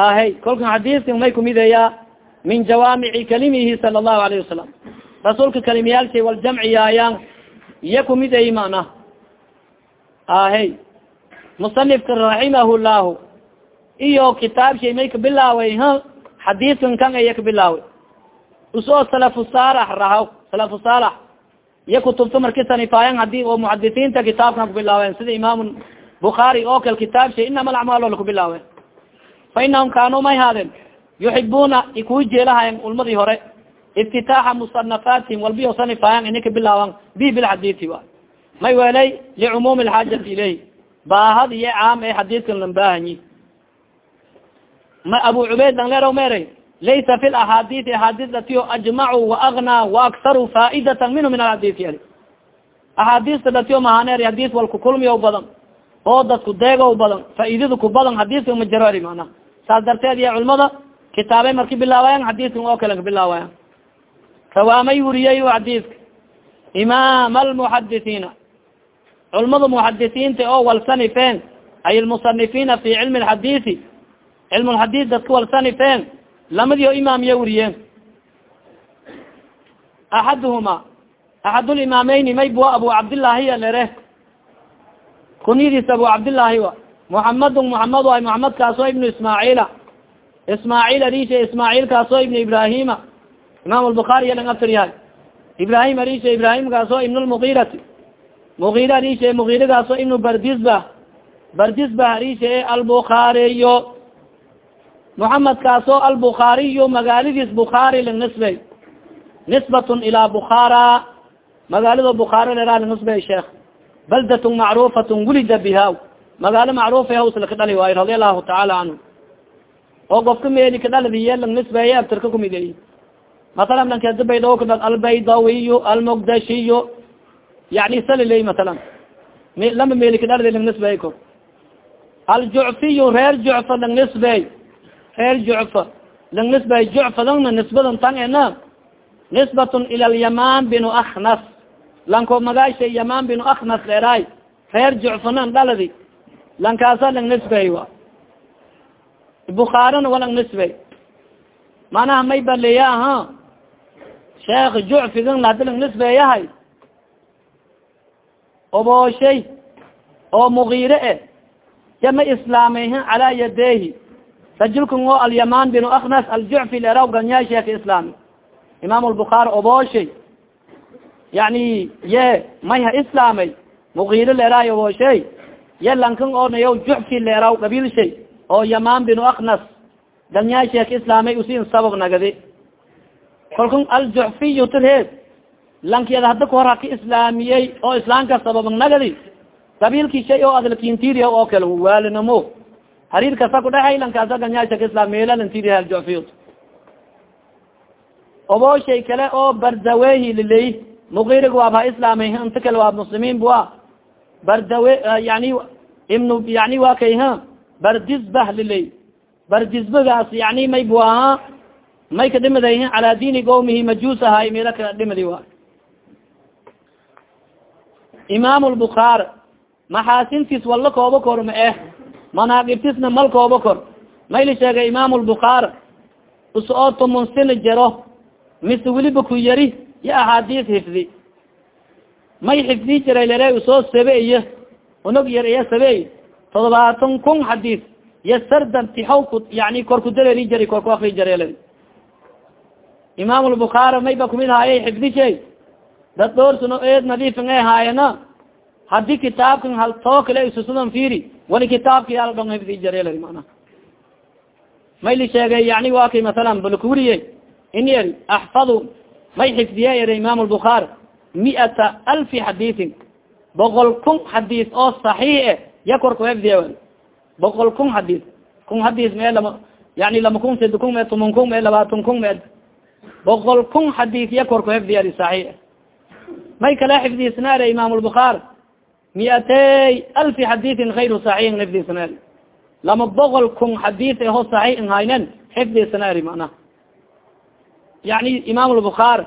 ahay kolkan xadiiskan may kumideeyaa min jawaamici kalimihi sala allahu alayhi wasalam rasuulka kalimiyaalshay waljamciyaayaan iya kumid ay mana ahay musanifka raximahu llahu iyo kitaabshay may kabilaaway ha xadiiskan kan iya kabilaaway u soo salafu saalax rahaw salafu saalax iya kutubta marki sanifaayan haddii oo muxadisiinta kitaabkan kubilaawen sida imaam bukhaari oo kale kitaabshay inama alacmaal ola kubilaawen fa inahum kaanuu may haadeen yuxibuna ikuu jeelahayan ulmadii hore iftitaaxa musanafaatihim walbiyo sanifaayan ini kabilaawan bi bilxadiisi wa may welay licumuumi alxaajati ilayh baahad iyo caam ee xadiiskan lan ma abu cubayd ang leeraw meeray laysa fi laxaadiisi axaadiis datiyo ajmacu waagna waaktaru faaidatan minhu min alxadiisi ali axaadiista datiyo mahaneer hadiis wal kukulmiyo badan oo dadku deegow badan faaidada ku badan hadiiska ma jaro ari mana saas darteed iyo culimada kitaabay marki bilaawayan xadiiskan oo kale kabilaawayan rawaamay wuriyay xadiiska. Imaam almuxadisiina culimada muxadisiinta oo walsanifeen ay lmusanifiina fi cilmi lxadiisi cilm lxadiis dadka walsanifeen lamadii imaam iya wuriyeen. Axaduhuma axad limaameyni mayba abu cabdillaahi alere kunyadiis abu cabdillaahi wa muxamadu muxamed ay muxamed kaaso ibnu ismaaciila ismaaciil arisha ismaaciil kaasoo ibn ibrahima. Imam lbukaari yalang aftir yahay ibrahim arisha ibrahim kaasoo ibn lmugiirati mugiir arisha mugiira kaasoo ibnu bardisba bardisba arisha albukaariyo muhamed kaasoo albukaariyo magaaladiis bukaari lang nisbey nisbatun ilaa bukara magaalado bukaari leraa lang nisbey sheekh baldatun macrufatun wulida biha magaalo macruufa hawsla ka dhali waayo radia tacaala canhu oo gofka meeli kadhaladiye lang nisbeeye abtirka kumidey masalan lankadabaydhaw kadhal albaydawiyu almugdashiyo yani saliley masalan lama meeli kadhaladi lang nisbey ko. Aljucfiyu reer jucfa lang nisbey reer jucfa. Lang nisbey jucfadana nisbadan tan ena nisbatun ila lyaman binu aknas lanko magaasha yaman binu aknas leeraay reer jucfanan dhaladi lankaasa lang nisbey wa bukaarina walang nisbey manaha may baleya aha sheekh jucfigan hadi lang nisbeeyahay obooshay oo mugiire e yama islaameyha calaa yadehi rajulkan oo alyaman binu aknas aljucfi leeraw ganyaa sheeka islaami imaam lbukaari obooshay yani ye may ha islaamay mugiire leeraay obooshay ye lankan oonayo jucfi leeraw qabiil shay oo yaman binu aknas ganyaa sheeka islaamay usin sabab nagadi kalkun aljucfiyu tirheed lankiyada hada kahor haka islaamiyey oo islaamka sabab nagadi qabiilki shay oo adlakintiriya oo kale waalinamo hariir kasa kudhahay lankaasa ganyaa sheeka islam meelalantiriya aljucfiy obo shay kale oo bardawehi liley mugirig waab ha inta kale waa muslimiin bua bardawe yani ibnu yani waa kay ha bardisbah liley bardisbagaas yani may bu ahaa may ka dhimiday calaa diini qawmihi majuus ahaay meela ka dhimidi wa imaam lbukaar maxaasintiis walla kooba kor ma eh manaaqibtisna mal kooba kor. Mayla sheegay imaam lbukaar us oo tumunsin jero mise weliba ku yari yo axaadiis xifdi may xifdi jiray lere u soo sabe iyo unog yar iya sabe todobaatan kun xadiis iyo sardan tixaw ku yani kor ku dareeri jari kor ku akri jarel imaam lbukaari may kumid haayay xifdi shay. Dad dhoorsano eed nadiifan e haayana haddii kitaabkan hal too kale isusudan firi wali kitaabki al dhong xifdi jarel mana may li sheegay yani waa kay masalan balkuriye in yari axfadu may xifdiye ere imaam lbukaari miata alfi xadiisin boqol kun xadiis oo saxiix e ya kor ku xifdiye boqol kun xadiis kun xadiis mee lama yani lama kun sid kun mee tuman kun mee labaatan kun mee boqol kun xadiis ya kor ku xifdiye saxiix may kala xifdisnaare imaam lbukaari miatay alfi xadiisin hayru saxiixin xifdisnaari lama boqol kun xadiis eho saxiix in haynen xifdisnaari mana yani imaam lbukaari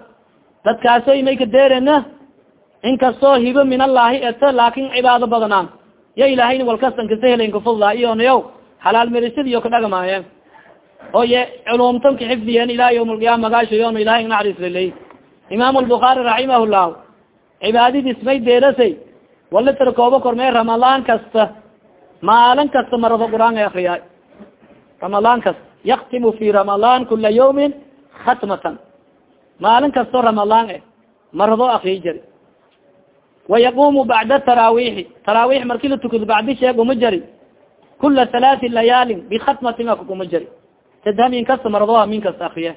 dadkaasoy may ka deerena inkastoo hibo min allahi eto laakin cibaado badanaan. Ya ilaahayna walkastan kasa helen kafudlaa iyonayo xalaal merishadiyo kadhagamaayeen oo ye culumtan ka xifdiyeen ilahi yawm alqiyaama magaashayoon ilahay naxariis liley imaam lbukaari raximah llahu cibaadadiis may deerasay wali tir kooba kormee ramadaan kasta maalin kasta marado qur'aanka akriyaay ramadaan kasta yaktimu fi ramadaan kula yawmin khatmatan maalin kasto ramadaan e marado akriyi jari. Wayaqumu bacda taraawiixi taraawiix marki la tukado bacdi sheeg uma jari. Kula halaati layaalin bikhatmatin akukuma jari. Tadhamin kasta marado hamin kasta akriye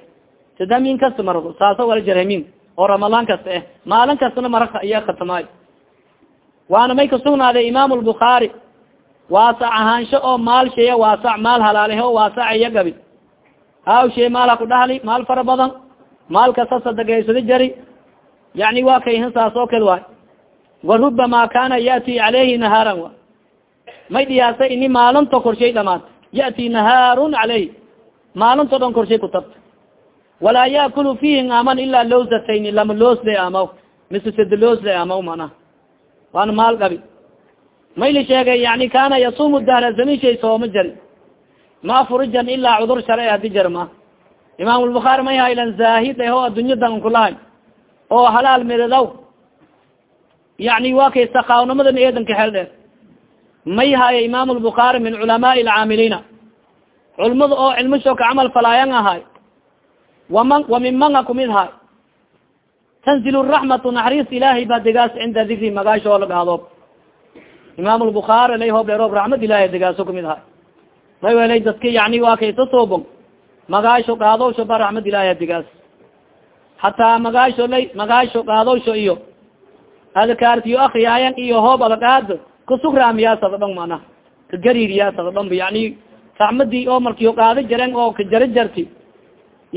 tadhamin kasta marado saasa wala jarhamin oo ramadaan kasta eh maalin kastana mara iya khatamaayo waana may kasugnaaday imaam lbukaari waasac ahaansho oo maal sheeya waasac maal halaalehe o waasaceya gabi. Haaw shee maal ku dhahli maal fara badan maal kasta sadagaysada jari. Yani waa kayhin saas oo kale waay. Warubama kana yati caleyhi nahaaran wa may dhiyaasa ini maalinto korshay dhamaat yati nahaarun caleyh maalinto dhan korshay kutabta walaa yaakulu fihi aman ilaa lawsatayn lama loos le amaw mise sida loos le amaw mana waana maal gabi may li sheegay yani kana yasuumu dahra zamin shay sooma jari. Ma furijan ilaa cudur share hadi jar ma imaam lbukaari may haylan zaahid eh oo adunyadan kulahay oo halaal midadaw yani wa kay sakaawnamadan eedanka xel dheer may haya imaam lbukaari min culamaai alcaamiliina. Culmada oo cilmisho ka camal falaayan ahay waman wa min manga kumid hay tanzil raxmatu naxariis ilaahay ba degaas cinda dikri magaasho oo lagahadoob imaam lbukaari lay hoob dheeroob raxmad ilahay degaaso kumid hay may welay dadka yani waa kaysa soobon magaasho gaadowsho ba raxmad ilahay degaas hataa magaasho lay magaasho gaadowsho iyo adkaartiyo akriyaayan iyo hoob adagaad kasugraamiyaasada dhong mana kagariiriyaasada dhomba yani raxmadii oo markiyo qaado jaren oo kajara jarti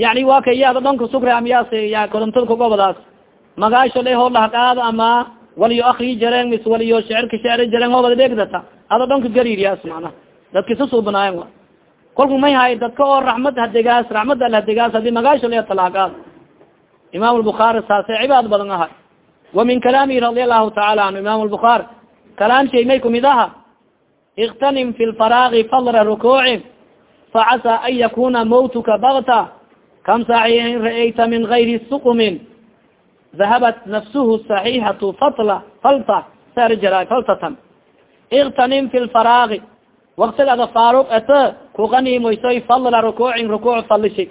yani waa ka iyada dhon kasugraamiyaas ya korontada kagobadaas magaasho lay hoo lahaqaado ama waliyo akrii jareen mis waliyo shecirka shecri jareen hoobada dheegdata ada dhon kagariiriyaas mana dadka sasuubanaayan a kolku may hay dadka oo raxmad hadegaas raxmad al hadegaas haddii magaasho lay talaaqaad imaam lbukaari saase cibaad badan ahay wa min kalaamihi radi allahu taala anhu imam lbukaari kalaam shay may kumid aha. Iktanim fi lfaraagi fadra rukuuci facasa an yakuna mawtuka bakta kam saxiixin ra'ayta min gayri suqumin dahabat nafsuhu saxiixatu fatla falta sarjara faltatan. Iktanim fi lfaraagi waktigada faaruq ete kuqaniimoysoy fadla rukuucin rukuuc falishi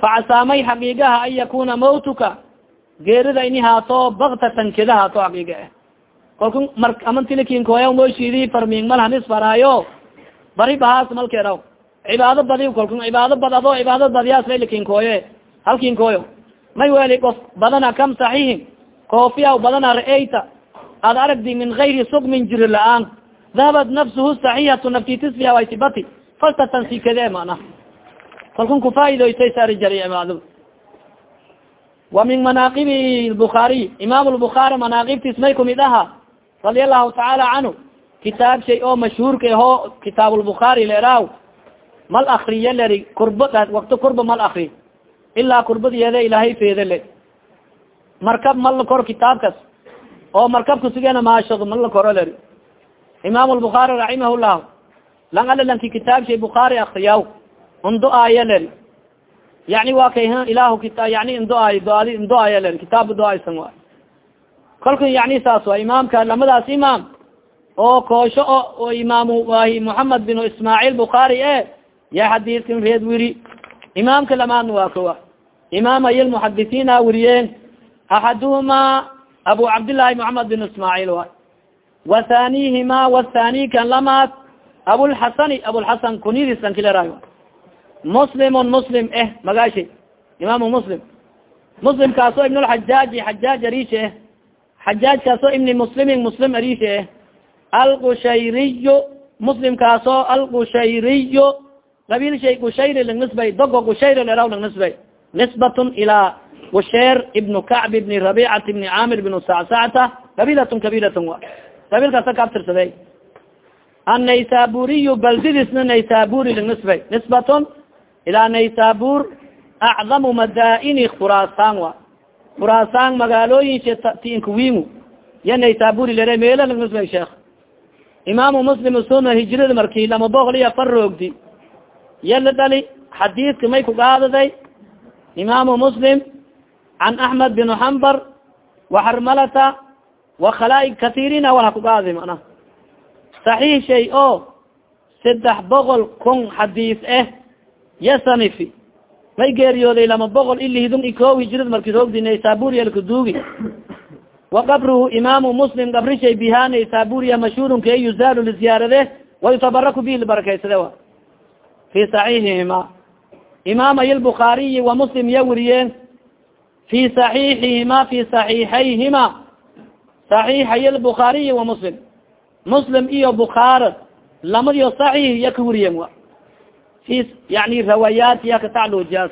facasaamay xaqiigaha an yakuna mawtuka geerida ini haato baktatan keda haato xaqiiga eh kalku mar amantilakinkooya moshidi farming malhanis faraayo bari bahaas malkeeraw cibaado badi kalku cibaado bad ado cibaado badiyaas laylakinkooye halkinkooyo may weli of badana kam saxiixin koofiya badana ra'eyta aragdi min gayri sugmin jiri la'aan dahabat nafsuhu saxiixatu naftitisfiha waysibati faltatan sikade mana kalkun cibaadada wa min manaaqibi lbukaariy imaam lbukaari manaaqibtiis may kumid aha radia allahu tacaala canhu kitaab shay oo mashhuurka aho kitaab lbukaari leeraaw mal akriya leri kurba wakti kurba mal akri ilaa kurbadiyeeda ilaahay feede le markab mal la kor kitaabkas oo markabka sigena maashado mal la koro leri imaam lbukaari raximah llahu lang ala lanki kitaab shay bukaari akriyaw undo aaya leri yani wa kay kita yani indoaay doadi indoaaya leri kitaab doaysan waay kolka yani saas waa imaamka lamadaas imaam oo koosho o imaam wahi mohamed bin ismaaciil bukaari e ya xadiidkan reed wiri. Imaamka lamaadna waa kowa imaamay lmuxadisiina weriyeen axaduhuma abu cabdillahi mohamed bin ismaaciil waay thanihima wathani kan lamaad abulxasani abulxasan kunyadiisan kileraay muslimun muslim eh magaashi imaamu muslim muslim kaasoo ibn lxajaaji xajaaj arishe eh xajaaj kaasoo ibni muslimin muslim arishe eh alqushayriyo muslim kaasoo alqushayriyo qabiil shay qushayri langnisbay dogo qushayri leraw langnisbay nisbatun ilaa qusheer ibnu kacb ibni rabicat ibni camir ibn sacsacta qabilatun kabilatun wa qabiilkaasa kaabtirsaday annaysaburiyu baldidisna naysaburi langnisbay nisbatun ilaa naysabur acdamu madaini khuraasan wa. Khuraasan magaalooyinsha tinkuwingu ya naysaburi lere meela langnisbay sheekh imaamu muslim suna hijrada marki lama boqol iyo afar roogdi ya la dhali xadiidka may ku qaadaday imaamu muslim can axmed bin xambar waxarmalata wakhalaaig katiirina wala ku qaadi mana saxiix shay oo saddex boqol kun xadiis ah ya sanifi may geeriyooday lama boqol ilihidun iko hijrada marki roogdi naysaburiya lakaduugi waqabruhu imaamu muslim qabrishay biha naysaburiya mashhuurun kee yuzaalu liziyaarade wayutabaraku bihi libarakeysade wa. Fi saxiixihima. Imaamay lbukaariyi wa muslim ya weriyeen fi saxiixihima fi saxiixayhima saxiixay lbukaariyi wa muslim muslim iyo bukaar lamadiyo saxiix ya ka weriyeen wa yani rawayaat ya kataclujaas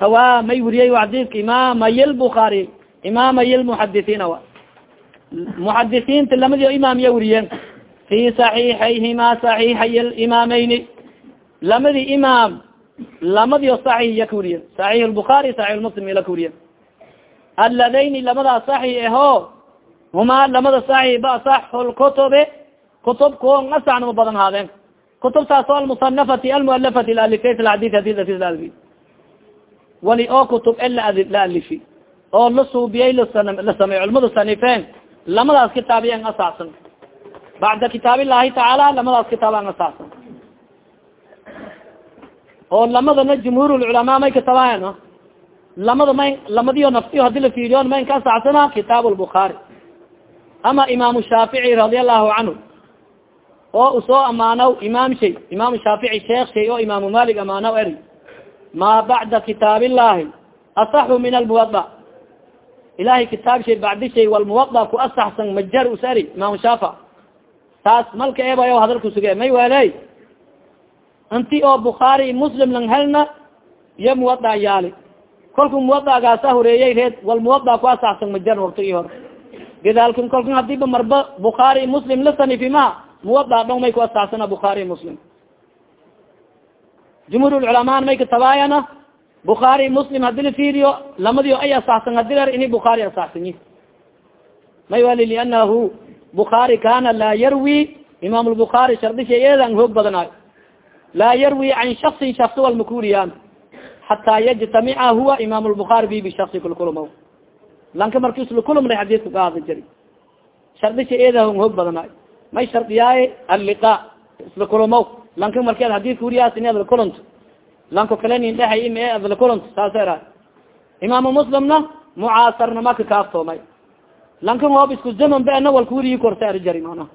rawa may weriyey xadiidka imaamay lbukaari imaamay lmuxadisiina wa muxadisiinta lamadiyo imaam ya weriyeen fi saxiixayhima saxiixay limaameyni lamadi imaam lamadiyo saxiix ya ka weriyen saxiix lbukaari saxiix muslim ila ka weriyen alladayni lamadaa saxiix aho humaa lamada saxiix ba asaxu lkutubi kutub ko asaxnama badan haadeen kutubtaas oo almusanafati almualafati laalifat hadid laalif wali oo kutub e la alifi oo la suubiyay la sameey culamadu sanifeen lamadaas kitaabiyan asaxsan bacda kitaab illahi tacaala lamadaas kitaab an asaxsan oo lamadana jumhuur lculamaa may katabaayan lamada may lamadiyo naftiyo haddii la fiiriyon mayn ka asaxsana kitaab lbukhaari ama imaamu shaafici radia allahu canhu oo u soo amaanaw imaam shay imaamu shaafici sheekh shay oo imaamu malik amaanaw eri. Maa bacda kitaab illahi asaxu min almuwada ilahay kitaab shay bacdi shay walmuwada ku asaxsan majar us eri imaamu shaafa. Taas malka eebayo hadalku suge may weley inti oo bukhaari muslim lang helna iyo muwada yaali. Kolku muwadagaasa horeeyey reed wal muwada ku asaxsan majar waqtigii hore gadaalkin kolkan hadiiba marba bukhaari muslim la sanifi ma muwada dhong may ku asaxsana bukhaari muslim. Jumhuur culamaan may katabaayana bukhaari muslim haddii la fiiriyo lamadiyo ay asaxsan hadi ler ini bukhaari asaxsanyi may wali lianahu bukhaari kana laa yarwi imaam lbukhaari shardisha eedan hoog badanayo. Laa yarwi can shaksin shaksi walmakuriyaan hataa yajtamica huwa imaam lbukhaari bi bishasi lanka marki islakulumna xadiidka kaada jari shardisha eeda hoog badanayo may shardiyaaye alliqa. Isla kulumo lanka marki ad hadidka wuriyaas in adla kulunto lanko kale nin dhehay im e adla kulunto saasa era imaamu muslimna mucaasarnama ka kaaftoomay lankan hoob isku zaman be ana walka wuriyi korta ari jari mana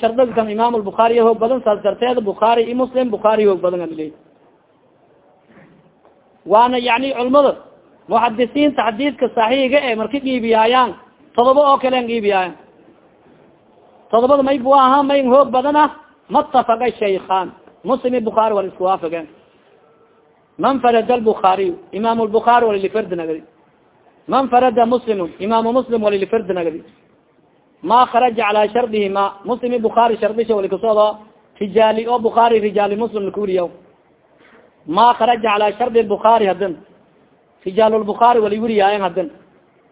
shardiga kan imaam lbukhaariy hoog badan saas darteed bukhaari muslim bukhaari hoog badan aliley waana yani culmada muxadisiinta xadiidka saxiiga e marka dhiibiyaayaan todoba oo kale an dhiibiyaayan todobada may bu aha mayn hoog badan ah. Matafaka shaykhan muslim i bukhaari wal isku waafageen man farada lbukhaariy imaam lbukhaari walilifirdi nagadi man farada muslimu imaamu muslim walilifirdi nagadi ma kharaja calaa shardihi ma muslim i bukhaari shardisha walikasoodo rijaali oo bukhaari rijaali muslim lakuriya ma kharaja calaa shardi bukhaari hadin rijaal bukaari wali weriyaayen hadin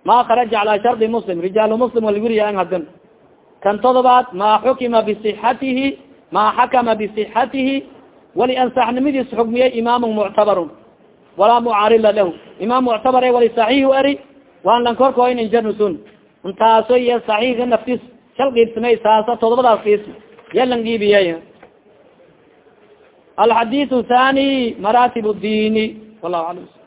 ma kharaja calaa shardi muslim. Rijaal muslim wali weriyaayen hadin kan todobaad ma xukima bisixatihi ma xakama bisixatihi wali ansaxnimadiis xugmiyay imaam muctabarun. Walaa mucaarida lahu. Imaam muctabar wali saxiix eri waan lan korkoyn injanusun intaaso iyo saxiixa naftis shal qiibsamay saasa todobadaas qiis ya lan giibiyay alxadiiu thani maratib diini. Wallahu alam